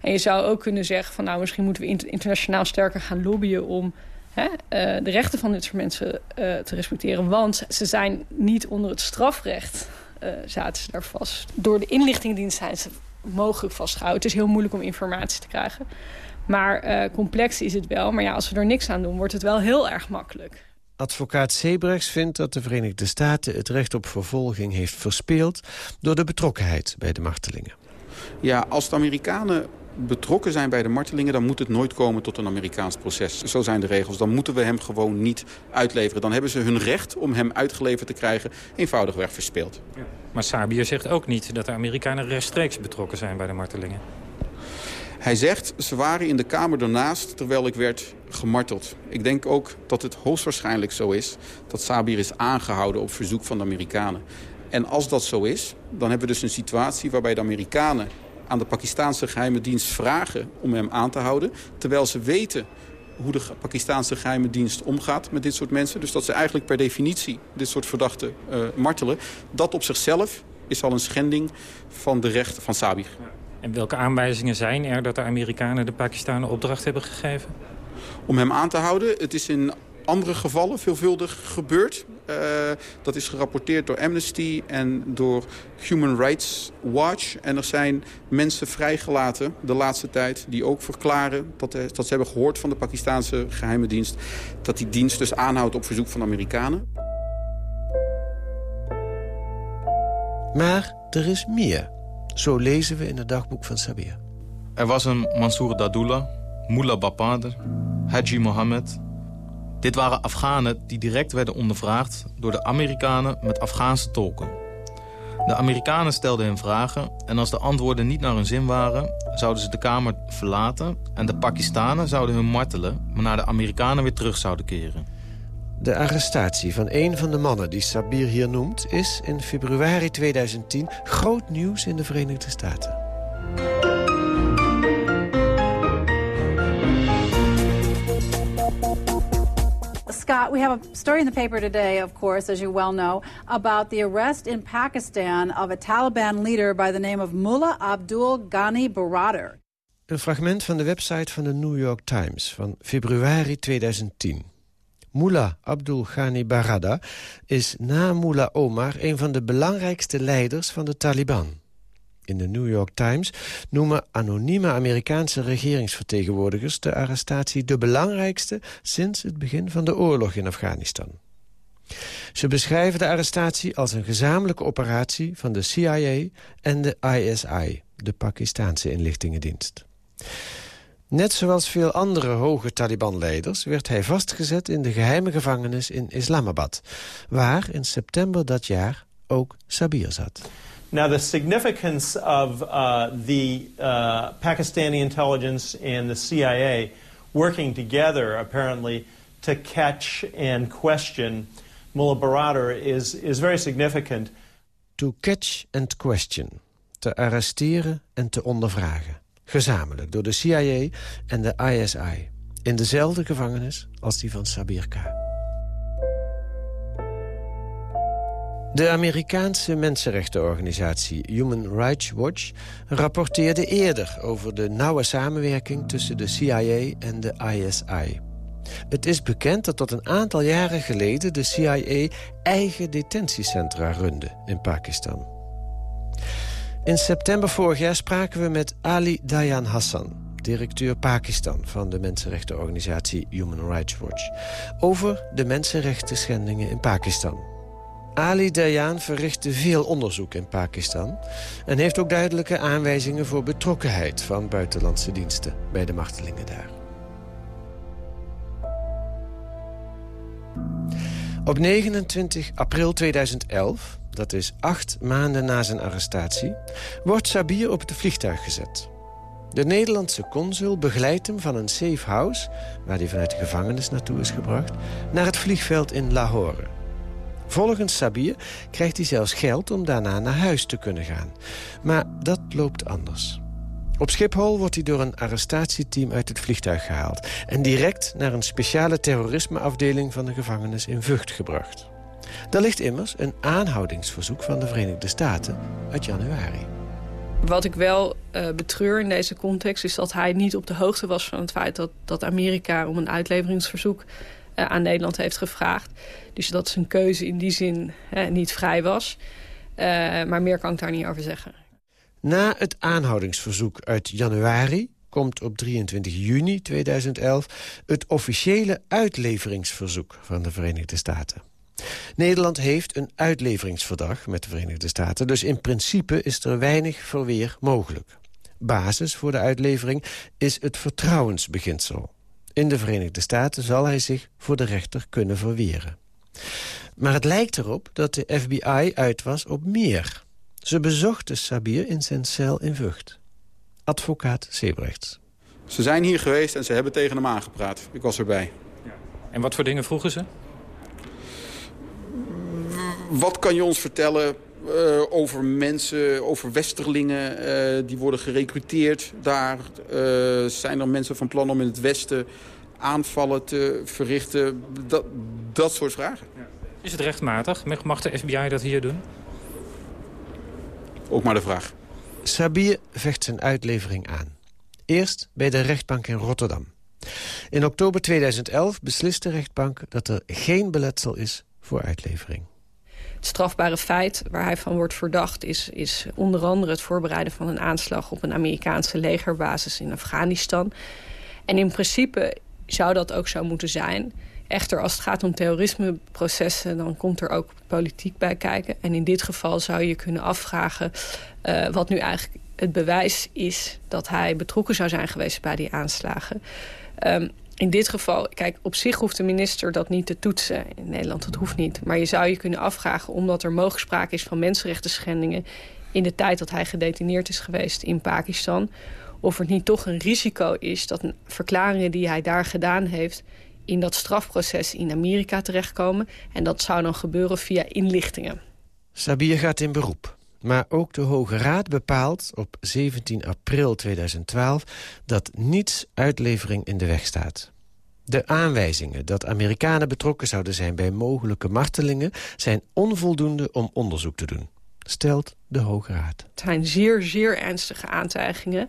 En je zou ook kunnen zeggen van nou misschien moeten we internationaal sterker gaan lobbyen om hè, uh, de rechten van dit soort mensen uh, te respecteren. Want ze zijn niet onder het strafrecht, uh, zaten ze daar vast. Door de inlichtingendienst zijn ze mogelijk vastgehouden. Het is heel moeilijk om informatie te krijgen. Maar complex is het wel. Maar ja, als we er niks aan doen, wordt het wel heel erg makkelijk. Advocaat Sebrechts vindt dat de Verenigde Staten het recht op vervolging heeft verspeeld... door de betrokkenheid bij de martelingen. Ja, als de Amerikanen betrokken zijn bij de martelingen... dan moet het nooit komen tot een Amerikaans proces. Zo zijn de regels. Dan moeten we hem gewoon niet uitleveren. Dan hebben ze hun recht om hem uitgeleverd te krijgen eenvoudigweg verspeeld. Ja. Maar Sabir zegt ook niet dat de Amerikanen rechtstreeks betrokken zijn bij de martelingen. Hij zegt, ze waren in de kamer ernaast terwijl ik werd gemarteld. Ik denk ook dat het hoogstwaarschijnlijk zo is... dat Sabir is aangehouden op verzoek van de Amerikanen. En als dat zo is, dan hebben we dus een situatie waarbij de Amerikanen aan de Pakistanse geheime dienst vragen om hem aan te houden. Terwijl ze weten hoe de Pakistanse geheime dienst omgaat met dit soort mensen. Dus dat ze eigenlijk per definitie dit soort verdachten uh, martelen. Dat op zichzelf is al een schending van de rechten van Sabir. En welke aanwijzingen zijn er dat de Amerikanen de Pakistanen opdracht hebben gegeven? Om hem aan te houden. Het is in andere gevallen veelvuldig gebeurd. Uh, dat is gerapporteerd door Amnesty en door Human Rights Watch. En er zijn mensen vrijgelaten de laatste tijd die ook verklaren... dat, dat ze hebben gehoord van de Pakistanse geheime dienst... dat die dienst dus aanhoudt op verzoek van Amerikanen. Maar er is meer. Zo lezen we in het dagboek van Sabir. Er was een Mansour Dadullah, Mullah Bapader, Haji Mohammed dit waren Afghanen die direct werden ondervraagd door de Amerikanen met Afghaanse tolken. De Amerikanen stelden hen vragen en als de antwoorden niet naar hun zin waren... zouden ze de kamer verlaten en de Pakistanen zouden hun martelen... maar naar de Amerikanen weer terug zouden keren. De arrestatie van een van de mannen die Sabir hier noemt... is in februari 2010 groot nieuws in de Verenigde Staten. Scott, we have a story in the paper today, of course, as you well know, about the arrest in Pakistan of a Taliban leader by the name of Mullah Abdul Ghani Baradar. Een fragment van de website van de New York Times van februari 2010. Mullah Abdul Ghani Barada is na Mullah Omar... een van de belangrijkste leiders van de Taliban. In de New York Times noemen anonieme Amerikaanse regeringsvertegenwoordigers... de arrestatie de belangrijkste sinds het begin van de oorlog in Afghanistan. Ze beschrijven de arrestatie als een gezamenlijke operatie van de CIA en de ISI, de Pakistanse inlichtingendienst. Net zoals veel andere hoge Taliban-leiders werd hij vastgezet in de geheime gevangenis in Islamabad, waar in september dat jaar ook Sabir zat. Now, the significance of uh, the uh, Pakistani intelligence and the CIA working together, apparently, to catch and question Mullah Baradar is, is very significant. To catch and question. Te arresteren en te ondervragen. Gezamenlijk door de CIA en de ISI. In dezelfde gevangenis als die van Sabir K. De Amerikaanse mensenrechtenorganisatie Human Rights Watch rapporteerde eerder over de nauwe samenwerking tussen de CIA en de ISI. Het is bekend dat tot een aantal jaren geleden de CIA eigen detentiecentra runde in Pakistan. In september vorig jaar spraken we met Ali Dayan Hassan, directeur Pakistan van de mensenrechtenorganisatie Human Rights Watch, over de mensenrechten schendingen in Pakistan. Ali Dayan verrichtte veel onderzoek in Pakistan... en heeft ook duidelijke aanwijzingen voor betrokkenheid van buitenlandse diensten bij de martelingen daar. Op 29 april 2011, dat is acht maanden na zijn arrestatie... wordt Sabir op het vliegtuig gezet. De Nederlandse consul begeleidt hem van een safe house... waar hij vanuit de gevangenis naartoe is gebracht... naar het vliegveld in Lahore. Volgens Sabir krijgt hij zelfs geld om daarna naar huis te kunnen gaan. Maar dat loopt anders. Op Schiphol wordt hij door een arrestatieteam uit het vliegtuig gehaald... en direct naar een speciale terrorismeafdeling van de gevangenis in Vught gebracht. Daar ligt immers een aanhoudingsverzoek van de Verenigde Staten uit januari. Wat ik wel uh, betreur in deze context is dat hij niet op de hoogte was van het feit dat, dat Amerika om een uitleveringsverzoek uh, aan Nederland heeft gevraagd. Dus dat zijn keuze in die zin uh, niet vrij was. maar meer kan ik daar niet over zeggen. Na het aanhoudingsverzoek uit januari komt op 23 juni 2011 het officiële uitleveringsverzoek van de Verenigde Staten. Nederland heeft een uitleveringsverdrag met de Verenigde Staten... dus in principe is er weinig verweer mogelijk. Basis voor de uitlevering is het vertrouwensbeginsel. In de Verenigde Staten zal hij zich voor de rechter kunnen verweren. Maar het lijkt erop dat de FBI uit was op meer. Ze bezochten Sabir in zijn cel in Vught. Advocaat Sebrechts. Ze zijn hier geweest en ze hebben tegen hem aangepraat. Ik was erbij. Ja. En wat voor dingen vroegen ze? Wat kan je ons vertellen uh, over mensen, over westerlingen uh, die worden gerecruiteerd daar? Uh, zijn er mensen van plan om in het westen aanvallen te verrichten? Dat, dat soort vragen. Is het rechtmatig? Mag de FBI dat hier doen? Ook maar de vraag. Sabir vecht zijn uitlevering aan. Eerst bij de rechtbank in Rotterdam. In oktober 2011 beslist de rechtbank dat er geen beletsel is voor uitlevering. Het strafbare feit waar hij van wordt verdacht... is, is onder andere het voorbereiden van een aanslag... op een Amerikaanse legerbasis in Afghanistan. En in principe zou dat ook zo moeten zijn. Echter, als het gaat om terrorismeprocessen... dan komt er ook politiek bij kijken. En in dit geval zou je kunnen afvragen... Uh, wat nu eigenlijk het bewijs is dat hij betrokken zou zijn geweest bij die aanslagen. Um, in dit geval, kijk, op zich hoeft de minister dat niet te toetsen. In Nederland, dat hoeft niet. Maar je zou je kunnen afvragen, omdat er mogelijk sprake is van mensenrechten schendingen... in de tijd dat hij gedetineerd is geweest in Pakistan... of er niet toch een risico is dat verklaringen die hij daar gedaan heeft... in dat strafproces in Amerika terechtkomen. En dat zou dan gebeuren via inlichtingen. Sabir gaat in beroep. Maar ook de Hoge Raad bepaalt op 17 april 2012 dat niets uitlevering in de weg staat. De aanwijzingen dat Amerikanen betrokken zouden zijn bij mogelijke martelingen... zijn onvoldoende om onderzoek te doen, stelt de Hoge Raad. Het zijn zeer, zeer ernstige aantijgingen.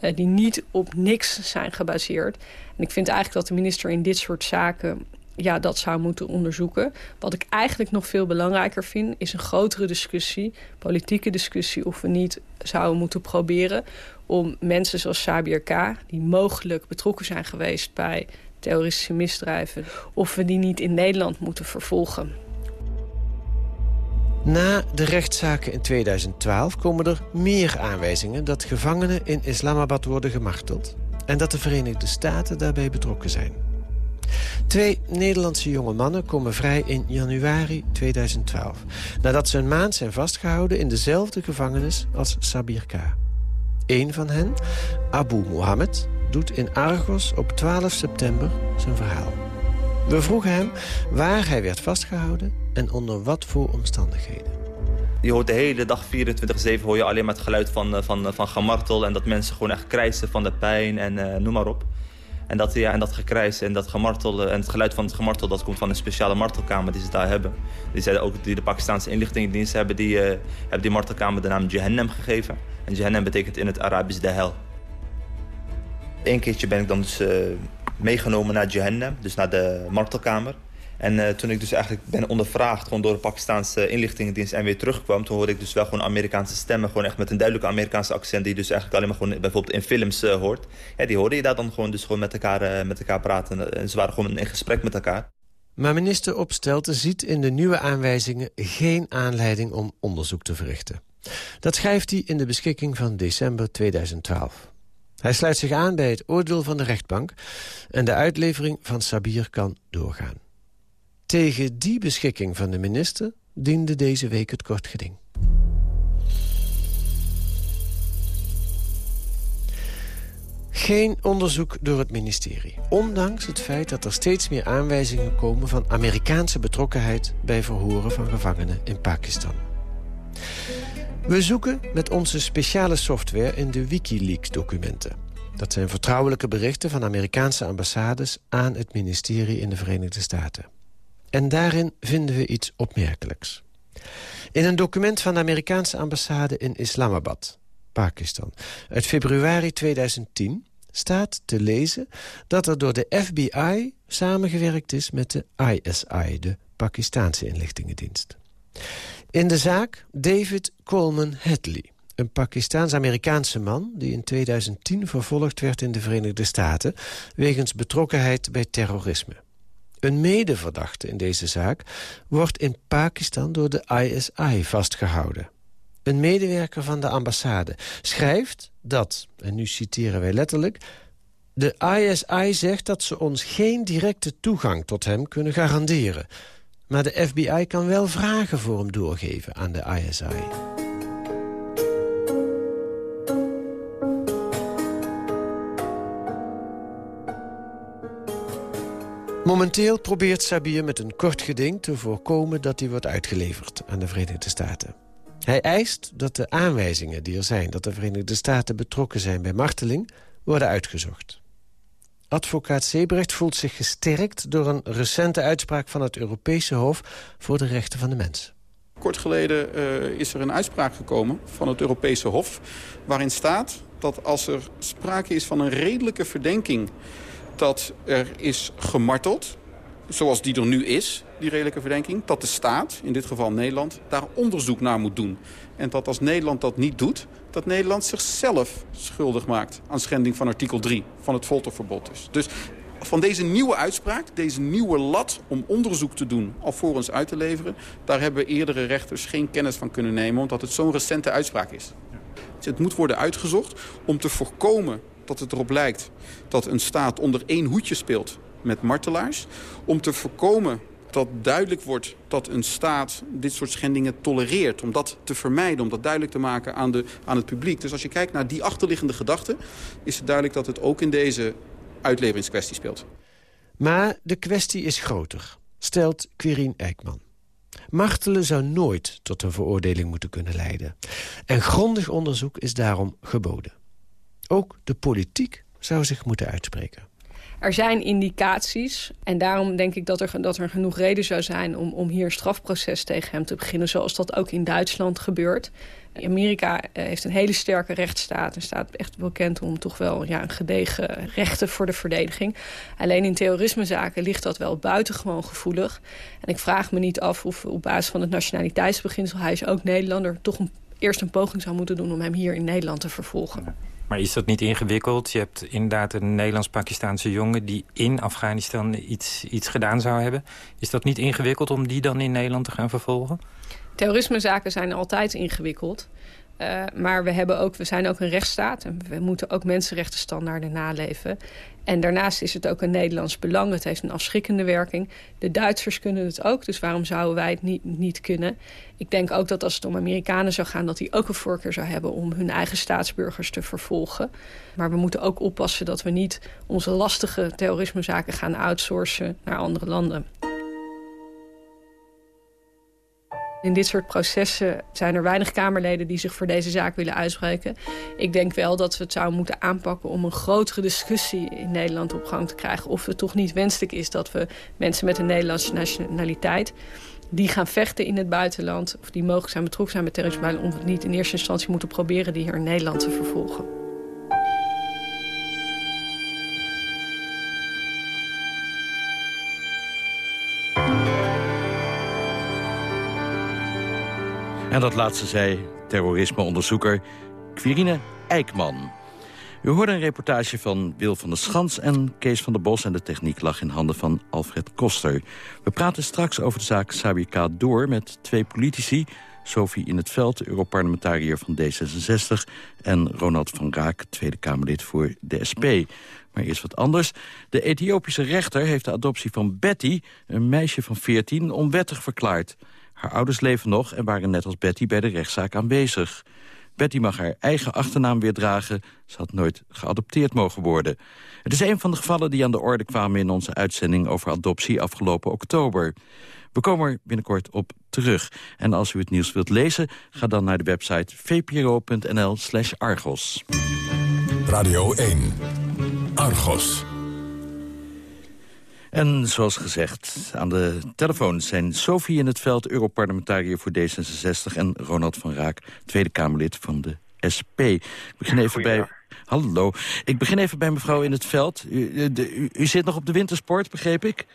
Uh, die niet op niks zijn gebaseerd. En ik vind eigenlijk dat de minister in dit soort zaken ja, dat zou moeten onderzoeken. Wat ik eigenlijk nog veel belangrijker vind... is een grotere discussie, politieke discussie... of we niet zouden moeten proberen om mensen zoals Sabir K... die mogelijk betrokken zijn geweest bij terroristische misdrijven... of we die niet in Nederland moeten vervolgen. Na de rechtszaken in 2012 komen er meer aanwijzingen... dat gevangenen in Islamabad worden gemarteld... en dat de Verenigde Staten daarbij betrokken zijn. Twee Nederlandse jonge mannen komen vrij in januari 2012... nadat ze een maand zijn vastgehouden in dezelfde gevangenis als Sabir K. Eén van hen, Abu Mohammed, doet in Argos op 12 september zijn verhaal. We vroegen hem waar hij werd vastgehouden en onder wat voor omstandigheden. Je hoort de hele dag 24-7 hoor je alleen maar het geluid van, eh, van, van gemartel... en dat mensen gewoon echt krijsen van de pijn en uh, noem maar op. En dat, ja, en dat gekrijs en dat gemartel en het geluid van het gemartel... dat komt van een speciale martelkamer die ze daar hebben. Die, zeiden ook, die de Pakistanse inlichtingendienst hebben die, hebben die martelkamer de naam Jahannam gegeven. En Jahannam betekent in het Arabisch de hel. Eén keertje ben ik dan dus meegenomen naar Jahannam, dus naar de martelkamer. En uh, toen ik dus eigenlijk ben ondervraagd gewoon door de Pakistanse inlichtingendienst en weer terugkwam... toen hoorde ik dus wel gewoon Amerikaanse stemmen, gewoon echt met een duidelijke Amerikaanse accent... die dus eigenlijk alleen maar gewoon bijvoorbeeld in films uh, hoort. Ja, die hoorde je daar dan gewoon, dus gewoon met elkaar, uh, met elkaar praten. En ze waren gewoon in gesprek met elkaar. Maar minister Opstelten ziet in de nieuwe aanwijzingen geen aanleiding om onderzoek te verrichten. Dat schrijft hij in de beschikking van december 2012. Hij sluit zich aan bij het oordeel van de rechtbank... en de uitlevering van Sabir kan doorgaan. Tegen die beschikking van de minister diende deze week het kort geding. Geen onderzoek door het ministerie. Ondanks het feit dat er steeds meer aanwijzingen komen... van Amerikaanse betrokkenheid bij verhoren van gevangenen in Pakistan. We zoeken met onze speciale software in de Wikileaks-documenten. Dat zijn vertrouwelijke berichten van Amerikaanse ambassades... aan het ministerie in de Verenigde Staten. En daarin vinden we iets opmerkelijks. In een document van de Amerikaanse ambassade in Islamabad, Pakistan... uit februari 2010 staat te lezen dat er door de FBI samengewerkt is met de ISI, de Pakistanse inlichtingendienst. In de zaak David Coleman Hadley, een Pakistaans-Amerikaanse man... die in 2010 vervolgd werd in de Verenigde Staten... wegens betrokkenheid bij terrorisme. Een medeverdachte in deze zaak wordt in Pakistan door de ISI vastgehouden. Een medewerker van de ambassade schrijft dat, en nu citeren wij letterlijk... de ISI zegt dat ze ons geen directe toegang tot hem kunnen garanderen... maar de FBI kan wel vragen voor hem doorgeven aan de ISI. Momenteel probeert Sabir met een kort geding te voorkomen dat hij wordt uitgeleverd aan de Verenigde Staten. Hij eist dat de aanwijzingen die er zijn dat de Verenigde Staten betrokken zijn bij marteling worden uitgezocht. Advocaat Sebrecht voelt zich gesterkt door een recente uitspraak van het Europese Hof voor de Rechten van de Mens. Kort geleden uh, is er een uitspraak gekomen van het Europese Hof... waarin staat dat als er sprake is van een redelijke verdenking dat er is gemarteld, zoals die er nu is, die redelijke verdenking... dat de staat, in dit geval Nederland, daar onderzoek naar moet doen. En dat als Nederland dat niet doet, dat Nederland zichzelf schuldig maakt... aan schending van artikel 3 van het folterverbod. Dus. dus van deze nieuwe uitspraak, deze nieuwe lat om onderzoek te doen... alvorens uit te leveren, daar hebben eerdere rechters geen kennis van kunnen nemen... omdat het zo'n recente uitspraak is. Dus het moet worden uitgezocht om te voorkomen dat het erop lijkt dat een staat onder één hoedje speelt met martelaars. Om te voorkomen dat duidelijk wordt dat een staat dit soort schendingen tolereert. Om dat te vermijden, om dat duidelijk te maken aan, de, aan het publiek. Dus als je kijkt naar die achterliggende gedachte... is het duidelijk dat het ook in deze uitleveringskwestie speelt. Maar de kwestie is groter, stelt Quirin Eijkman. Martelen zou nooit tot een veroordeling moeten kunnen leiden. En grondig onderzoek is daarom geboden. Ook de politiek zou zich moeten uitspreken. Er zijn indicaties en daarom denk ik dat er, dat er genoeg reden zou zijn... om, om hier een strafproces tegen hem te beginnen... zoals dat ook in Duitsland gebeurt. Amerika eh, heeft een hele sterke rechtsstaat... en staat echt bekend om toch wel ja, een gedegen rechten voor de verdediging. Alleen in terrorismezaken ligt dat wel buitengewoon gevoelig. En ik vraag me niet af of op basis van het nationaliteitsbeginsel... hij is ook Nederlander, toch een, eerst een poging zou moeten doen... om hem hier in Nederland te vervolgen. Maar is dat niet ingewikkeld? Je hebt inderdaad een Nederlands-Pakistaanse jongen... die in Afghanistan iets, iets gedaan zou hebben. Is dat niet ingewikkeld om die dan in Nederland te gaan vervolgen? Terrorismezaken zijn altijd ingewikkeld. Uh, maar we, hebben ook, we zijn ook een rechtsstaat en we moeten ook mensenrechtenstandaarden naleven. En daarnaast is het ook een Nederlands belang. Het heeft een afschrikkende werking. De Duitsers kunnen het ook, dus waarom zouden wij het niet, niet kunnen? Ik denk ook dat als het om Amerikanen zou gaan... dat die ook een voorkeur zou hebben om hun eigen staatsburgers te vervolgen. Maar we moeten ook oppassen dat we niet onze lastige terrorismezaken gaan outsourcen naar andere landen. In dit soort processen zijn er weinig Kamerleden die zich voor deze zaak willen uitspreken. Ik denk wel dat we het zouden moeten aanpakken om een grotere discussie in Nederland op gang te krijgen. Of het toch niet wenselijk is dat we mensen met een Nederlandse nationaliteit die gaan vechten in het buitenland... of die mogelijk zijn betrokken zijn met terrorisme... het niet in eerste instantie moeten proberen die hier in Nederland te vervolgen. En dat laatste zei terrorismeonderzoeker Quirine Eijkman. U hoorde een reportage van Wil van der Schans en Kees van der Bos... en de techniek lag in handen van Alfred Koster. We praten straks over de zaak Sabika door met twee politici... Sophie in het Veld, Europarlementariër van D66... en Ronald van Raak, Tweede Kamerlid voor de SP. Maar eerst wat anders. De Ethiopische rechter heeft de adoptie van Betty... een meisje van 14, onwettig verklaard. Haar ouders leven nog en waren net als Betty bij de rechtszaak aanwezig. Betty mag haar eigen achternaam weer dragen. Ze had nooit geadopteerd mogen worden. Het is een van de gevallen die aan de orde kwamen in onze uitzending over adoptie afgelopen oktober. We komen er binnenkort op terug. En als u het nieuws wilt lezen, ga dan naar de website vpro.nl slash argos. Radio 1. Argos. En zoals gezegd, aan de telefoon zijn Sophie in het veld... Europarlementariër voor D66 en Ronald van Raak, Tweede Kamerlid van de SP. Ik begin even bij... Hallo. Ik begin even bij mevrouw in het veld. U, u, u zit nog op de wintersport, begreep ik?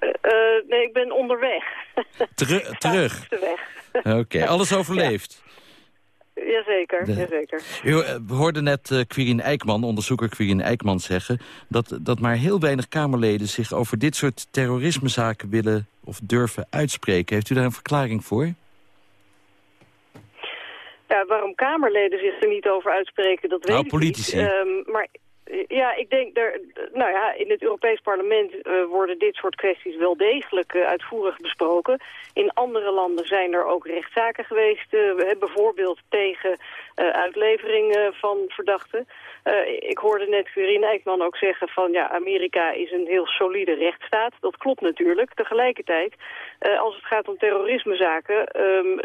Uh, nee, ik ben onderweg. Ter terug? Oké, alles overleefd? Jazeker, de... jazeker. U eh, hoorde net uh, Quirin Eijkman, onderzoeker Quirin Eijkman zeggen... Dat, dat maar heel weinig Kamerleden zich over dit soort terrorismezaken willen of durven uitspreken. Heeft u daar een verklaring voor? Ja, waarom Kamerleden zich er niet over uitspreken, dat nou, weet politici. ik niet. Um, maar ja, ik denk, er, nou ja, in het Europees Parlement uh, worden dit soort kwesties wel degelijk uh, uitvoerig besproken. In andere landen zijn er ook rechtszaken geweest, uh, bijvoorbeeld tegen uitlevering van verdachten. ik hoorde net Quirine Eijkman ook zeggen van ja, Amerika is een heel solide rechtsstaat. Dat klopt natuurlijk. Tegelijkertijd, als het gaat om terrorismezaken, um,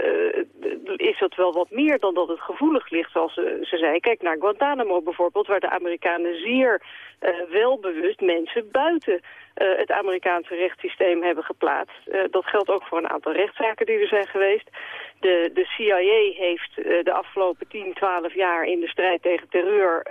is dat wel wat meer dan dat het gevoelig ligt, zoals ze, ze zei. Kijk naar Guantanamo bijvoorbeeld, waar de Amerikanen zeer welbewust mensen buiten het Amerikaanse rechtssysteem hebben geplaatst. Dat geldt ook voor een aantal rechtszaken die er zijn geweest. De, de CIA heeft de afgelopen 10, 12 jaar in de strijd tegen terreur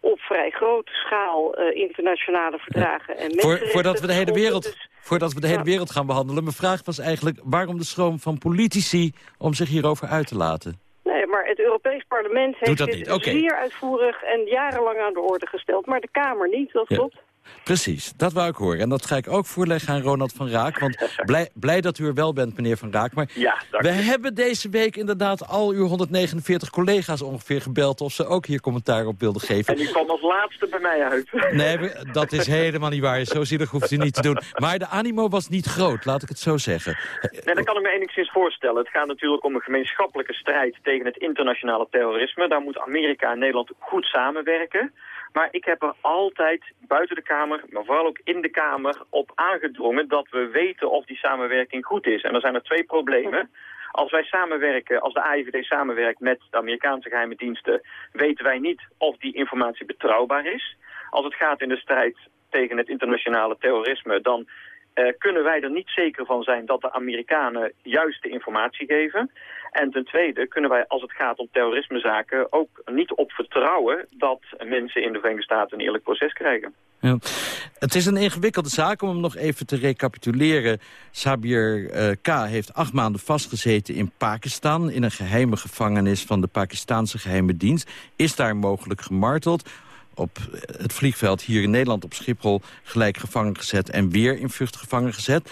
op vrij grote schaal internationale verdragen en Voor, voordat we de hele wereld, dus, voordat we de hele ja. wereld gaan behandelen, mijn vraag was eigenlijk waarom de schroom van politici om zich hierover uit te laten? Nee, maar het Europees Parlement heeft dit okay. zeer uitvoerig en jarenlang aan de orde gesteld. Maar de Kamer niet, dat klopt. Precies, dat wou ik horen. En dat ga ik ook voorleggen aan Ronald van Raak. Want blij, blij dat u er wel bent, meneer van Raak. Maar ja, we hebben deze week inderdaad al uw 149 collega's ongeveer gebeld... of ze ook hier commentaar op wilden geven. En die kwam als laatste bij mij uit. Nee, dat is helemaal niet waar. Zo zielig hoeft u niet te doen. Maar de animo was niet groot, laat ik het zo zeggen. Nee, dat kan ik me enigszins voorstellen. Het gaat natuurlijk om een gemeenschappelijke strijd tegen het internationale terrorisme. Daar moet Amerika en Nederland goed samenwerken. Maar ik heb er altijd buiten de Kamer, maar vooral ook in de Kamer, op aangedrongen dat we weten of die samenwerking goed is. En er zijn er twee problemen. Als wij samenwerken, als de AIVD samenwerkt met de Amerikaanse geheime diensten, weten wij niet of die informatie betrouwbaar is. Als het gaat in de strijd tegen het internationale terrorisme... dan uh, kunnen wij er niet zeker van zijn dat de Amerikanen juiste informatie geven. En ten tweede kunnen wij als het gaat om terrorismezaken ook niet op vertrouwen dat mensen in de Verenigde Staten een eerlijk proces krijgen. Ja. Het is een ingewikkelde zaak om hem nog even te recapituleren. Sabir uh, K. heeft acht maanden vastgezeten in Pakistan... in een geheime gevangenis van de Pakistanse geheime dienst. Is daar mogelijk gemarteld op het vliegveld hier in Nederland op Schiphol gelijk gevangen gezet en weer in vlucht gevangen gezet.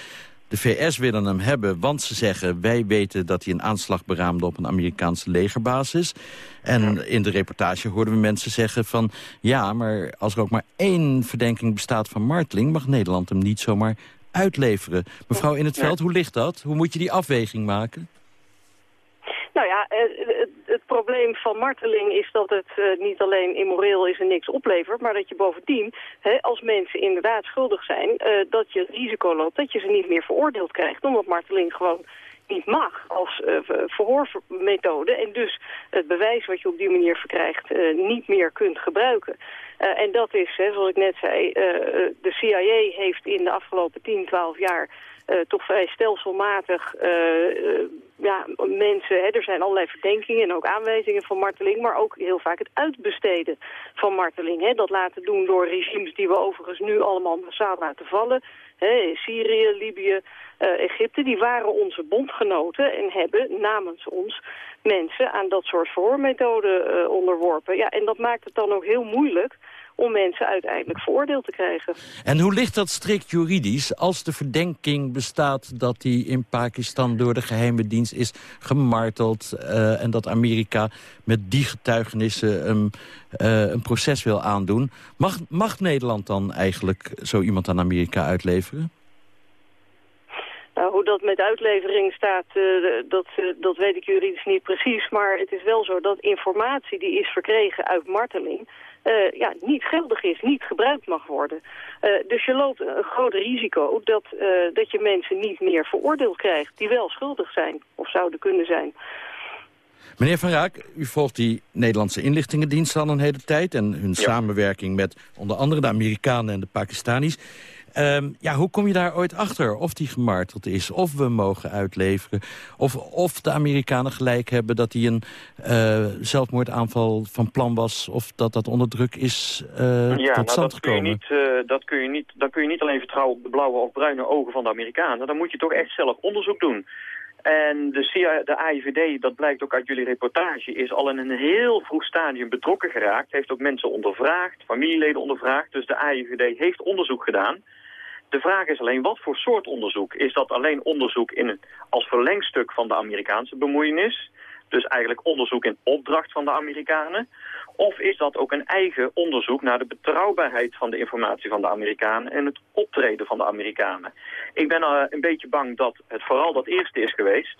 De VS willen hem hebben, want ze zeggen... wij weten dat hij een aanslag beraamde op een Amerikaanse legerbasis. En in de reportage hoorden we mensen zeggen van... ja, maar als er ook maar één verdenking bestaat van marteling... mag Nederland hem niet zomaar uitleveren. Mevrouw In het Veld, hoe ligt dat? Hoe moet je die afweging maken? Nou ja, eh, het, probleem van marteling is dat het uh, niet alleen immoreel is en niks oplevert... maar dat je bovendien, hè, als mensen inderdaad schuldig zijn... Uh, dat je het risico loopt dat je ze niet meer veroordeeld krijgt... omdat marteling gewoon niet mag als uh, verhoormethode... en dus het bewijs wat je op die manier verkrijgt niet meer kunt gebruiken. en dat is, hè, zoals ik net zei, de CIA heeft in de afgelopen 10, 12 jaar uh, toch vrij stelselmatig uh, ja, mensen... Hè, er zijn allerlei verdenkingen en ook aanwijzingen van marteling... maar ook heel vaak het uitbesteden van marteling. Hè, dat laten doen door regimes die we overigens nu allemaal massaal laten vallen. Hè, Syrië, Libië, Egypte, die waren onze bondgenoten... en hebben namens ons mensen aan dat soort verhoormethoden onderworpen. Ja, en dat maakt het dan ook heel moeilijk om mensen uiteindelijk veroordeeld te krijgen. En hoe ligt dat strikt juridisch als de verdenking bestaat... dat hij in Pakistan door de geheime dienst is gemarteld... Uh, en dat Amerika met die getuigenissen um, uh, een proces wil aandoen? Mag, mag Nederland dan eigenlijk zo iemand aan Amerika uitleveren? Nou, hoe dat met uitlevering staat, uh, dat, uh, dat weet ik juridisch niet precies. Maar het is wel zo dat informatie die is verkregen uit marteling uh, ja, niet geldig is, niet gebruikt mag worden. Uh, dus je loopt een groot risico dat, uh, dat je mensen niet meer veroordeeld krijgt... die wel schuldig zijn of zouden kunnen zijn. Meneer Van Raak, u volgt die Nederlandse inlichtingendienst al een hele tijd... en hun ja. samenwerking met onder andere de Amerikanen en de Pakistanis. Um, ja, hoe kom je daar ooit achter of die gemarteld is? Of we mogen uitleveren? Of, of de Amerikanen gelijk hebben dat hij een uh, zelfmoordaanval van plan was... of dat dat onder druk is uh, ja, tot stand nou, gekomen? Kun niet, uh, dat kun je niet, dan kun je niet alleen vertrouwen op de blauwe of bruine ogen van de Amerikanen. Dan moet je toch echt zelf onderzoek doen. En de, CIA, de AIVD, dat blijkt ook uit jullie reportage, is al in een heel vroeg stadium betrokken geraakt. Heeft ook mensen ondervraagd, familieleden ondervraagd. Dus de AIVD heeft onderzoek gedaan. De vraag is alleen, wat voor soort onderzoek? Is dat alleen onderzoek in, als verlengstuk van de Amerikaanse bemoeienis? Dus eigenlijk onderzoek in opdracht van de Amerikanen? Of is dat ook een eigen onderzoek naar de betrouwbaarheid van de informatie van de Amerikanen en het optreden van de Amerikanen? Ik ben uh, een beetje bang dat het vooral dat eerste is geweest.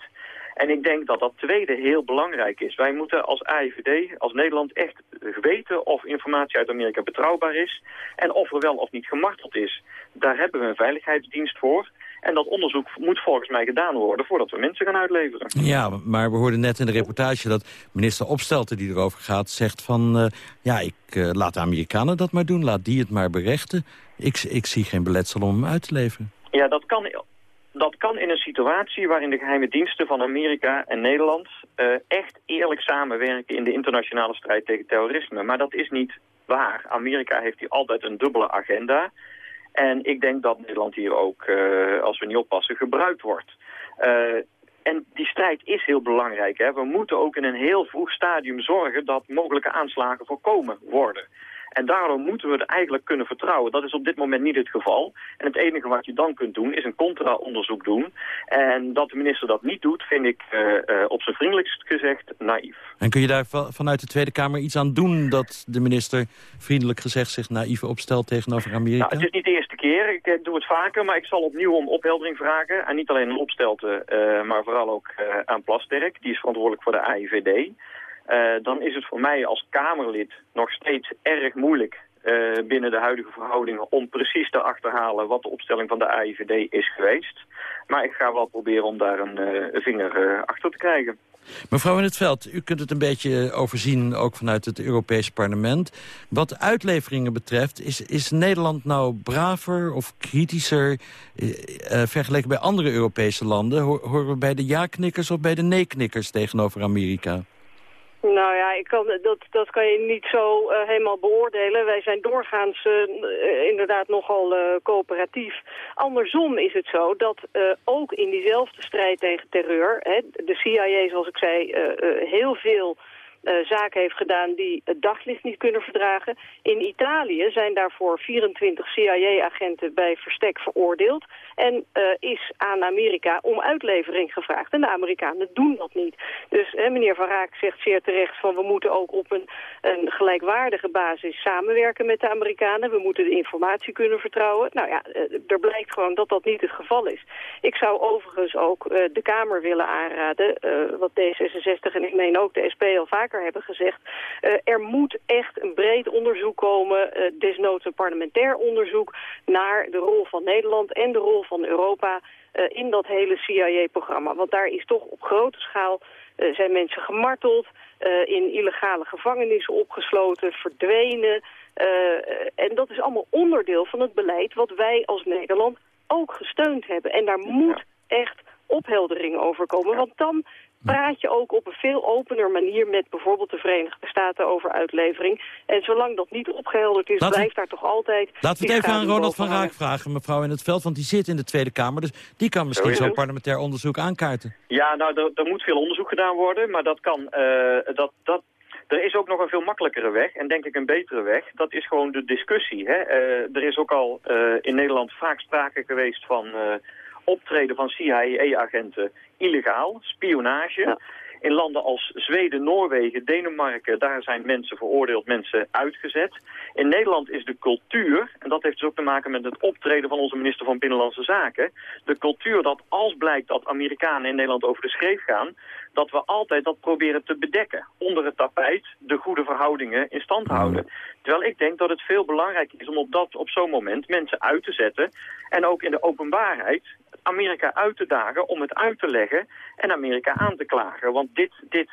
En ik denk dat dat tweede heel belangrijk is. Wij moeten als AIVD, als Nederland, echt weten of informatie uit Amerika betrouwbaar is. En of er wel of niet gemarteld is. Daar hebben we een veiligheidsdienst voor. En dat onderzoek moet volgens mij gedaan worden voordat we mensen gaan uitleveren. Ja, maar we hoorden net in de reportage dat minister Opstelten die erover gaat... zegt van, uh, ja, ik uh, laat de Amerikanen dat maar doen, laat die het maar berechten. Ik, ik zie geen beletsel om hem uit te leveren. Ja, dat kan dat kan in een situatie waarin de geheime diensten van Amerika en Nederland uh, echt eerlijk samenwerken in de internationale strijd tegen terrorisme. Maar dat is niet waar. Amerika heeft hier altijd een dubbele agenda. En ik denk dat Nederland hier ook, uh, als we niet oppassen, gebruikt wordt. Uh, en die strijd is heel belangrijk. Hè. We moeten ook in een heel vroeg stadium zorgen dat mogelijke aanslagen voorkomen worden. En daarom moeten we het eigenlijk kunnen vertrouwen. Dat is op dit moment niet het geval. En het enige wat je dan kunt doen is een contra-onderzoek doen. En dat de minister dat niet doet, vind ik uh, uh, op zijn vriendelijkst gezegd naïef. En kun je daar vanuit de Tweede Kamer iets aan doen... dat de minister vriendelijk gezegd zich naïef opstelt tegenover Amerika? Nou, het is niet de eerste keer. Ik uh, doe het vaker, maar ik zal opnieuw om opheldering vragen. En niet alleen aan Opstelten, maar vooral ook aan Plasterk. Die is verantwoordelijk voor de AIVD. Uh, dan is het voor mij als Kamerlid nog steeds erg moeilijk uh, binnen de huidige verhoudingen om precies te achterhalen wat de opstelling van de AIVD is geweest. Maar ik ga wel proberen om daar een uh, vinger achter te krijgen. Mevrouw in het veld, u kunt het een beetje overzien, ook vanuit het Europees parlement. Wat uitleveringen betreft, is, is Nederland nou braver of kritischer... Eh, eh, vergeleken bij andere Europese landen? horen we bij de ja-knikkers of bij de nee-knikkers tegenover Amerika? Nou ja, ik kan, dat, dat kan je niet zo uh, helemaal beoordelen. Wij zijn doorgaans uh, inderdaad nogal uh, coöperatief. Andersom is het zo dat ook in diezelfde strijd tegen terreur... Hè, de CIA, zoals ik zei, heel veel zaken heeft gedaan die het daglicht niet kunnen verdragen. In Italië zijn daarvoor 24 CIA-agenten bij verstek veroordeeld. En uh, is aan Amerika om uitlevering gevraagd. En de Amerikanen doen dat niet. Dus hè, meneer Van Raak zegt zeer terecht van we moeten ook op een, een gelijkwaardige basis samenwerken met de Amerikanen. We moeten de informatie kunnen vertrouwen. Nou ja, uh, er blijkt gewoon dat dat niet het geval is. Ik zou overigens ook de Kamer willen aanraden, wat D66 en ik meen ook de SP al vaker hebben gezegd... Uh, er moet echt een breed onderzoek komen, uh, desnoods een parlementair onderzoek... naar de rol van Nederland en de rol van Europa uh, in dat hele CIA-programma. Want daar is toch op grote schaal zijn mensen gemarteld... in illegale gevangenissen opgesloten, verdwenen... en dat is allemaal onderdeel van het beleid wat wij als Nederland ook gesteund hebben. En daar moet echt opheldering over komen. Want dan praat je ook op een veel opener manier met bijvoorbeeld de Verenigde Staten over uitlevering. En zolang dat niet opgehelderd is, blijft daar toch altijd... Laten we het even aan Ronald van Raak vragen, mevrouw in het veld, want die zit in de Tweede Kamer. Dus die kan misschien zo'n parlementair onderzoek aankaarten. Ja, nou, er, moet veel onderzoek gedaan worden, maar dat kan... Uh, dat, dat, er is ook nog een veel makkelijkere weg en denk ik een betere weg. Dat is gewoon de discussie. Hè? Uh, er is ook al uh, in Nederland vaak sprake geweest van optreden van CIA-agenten illegaal, spionage. In landen als Zweden, Noorwegen, Denemarken, daar zijn mensen veroordeeld, mensen uitgezet. In Nederland is de cultuur, en dat heeft dus ook te maken met het optreden van onze minister van Binnenlandse Zaken, de cultuur dat als blijkt dat Amerikanen in Nederland over de schreef gaan, dat we altijd dat proberen te bedekken. Onder het tapijt de goede verhoudingen in stand houden. Terwijl ik denk dat het veel belangrijker is om op, dat, op zo'n moment mensen uit te zetten. En ook in de openbaarheid Amerika uit te dagen om het uit te leggen en Amerika aan te klagen. Want dit, dit,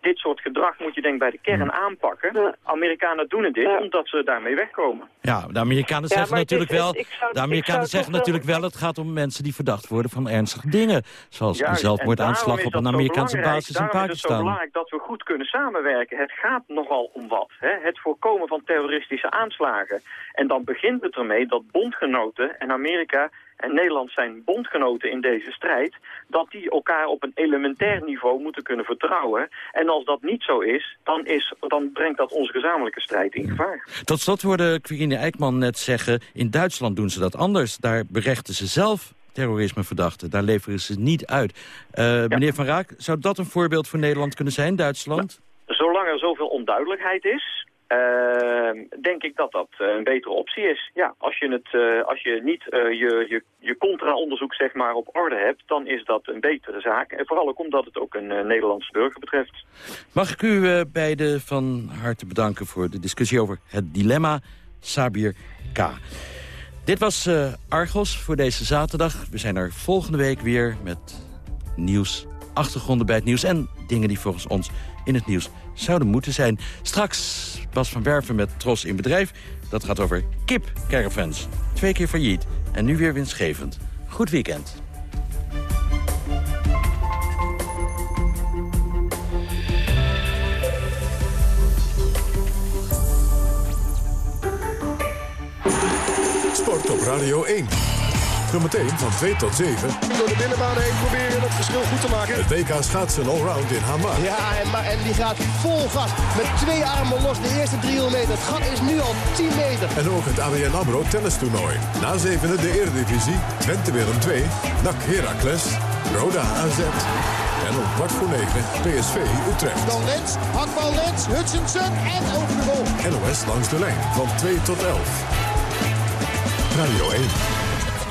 dit soort gedrag moet je denk bij de kern aanpakken. Amerikanen doen het dit omdat ze daarmee wegkomen. Ja, de Amerikanen zeggen natuurlijk wel, de Amerikanen zeggen natuurlijk wel, het gaat om mensen die verdacht worden van ernstige dingen. Zoals een zelfmoordaanslag op een Amerikaanse basis in Pakistan. Daarom is het zo belangrijk dat we goed kunnen samenwerken. Het gaat nogal om wat. Hè? Het voorkomen van terroristische aanslagen. En dan begint het ermee dat bondgenoten en Amerika en Nederland zijn bondgenoten in deze strijd... dat die elkaar op een elementair niveau moeten kunnen vertrouwen. En als dat niet zo is, dan, is, dan brengt dat onze gezamenlijke strijd in gevaar. Tot slot hoorde Quirine Eijkman net zeggen... in Duitsland doen ze dat anders. Daar berechten ze zelf terrorismeverdachten. Daar leveren ze niet uit. Uh, Meneer Van Raak, zou dat een voorbeeld voor Nederland kunnen zijn, Duitsland? Nou, zolang er zoveel onduidelijkheid is... Uh, denk ik dat dat uh, een betere optie is. Ja, als je, het, uh, als je niet je, je, je contra-onderzoek zeg maar, op orde hebt, dan is dat een betere zaak. En vooral ook omdat het ook een Nederlandse burger betreft. Mag ik u beiden van harte bedanken voor de discussie over het dilemma Sabir K. Dit was Argos voor deze zaterdag. We zijn er volgende week weer met nieuws, achtergronden bij het nieuws... en dingen die volgens ons in het nieuws zouden moeten zijn. Straks Bas van Werven met Tros in Bedrijf. Dat gaat over kip-caravans. Twee keer failliet en nu weer winstgevend. Goed weekend. Sport op Radio 1. Zometeen van 2 tot 7. Door de binnenbaan heen proberen het verschil goed te maken. Het WK schaatsen allround in Hamar. Ja, en, en die gaat vol gas. Met twee armen los de eerste 300 meter. Het gat is nu al 10 meter. En ook het ABN AMRO tennistoernooi. Na zevende de Eredivisie. Twente Willem 2. NAC Heracles. Roda AZ. En om kwart voor negen PSV Utrecht. Dan Lens, hakbal Lens, Hutchinson en over de goal. NOS langs de lijn van 2 tot 11. Radio 1.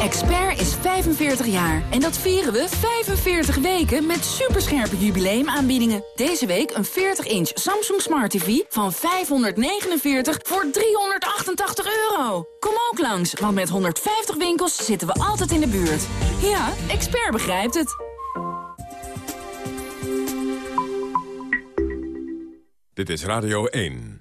Expert is 45 jaar en dat vieren we 45 weken met superscherpe jubileumaanbiedingen. Deze week een 40-inch Samsung Smart TV van 549 voor 388 euro. Kom ook langs, want met 150 winkels zitten we altijd in de buurt. Ja, Expert begrijpt het. Dit is Radio 1.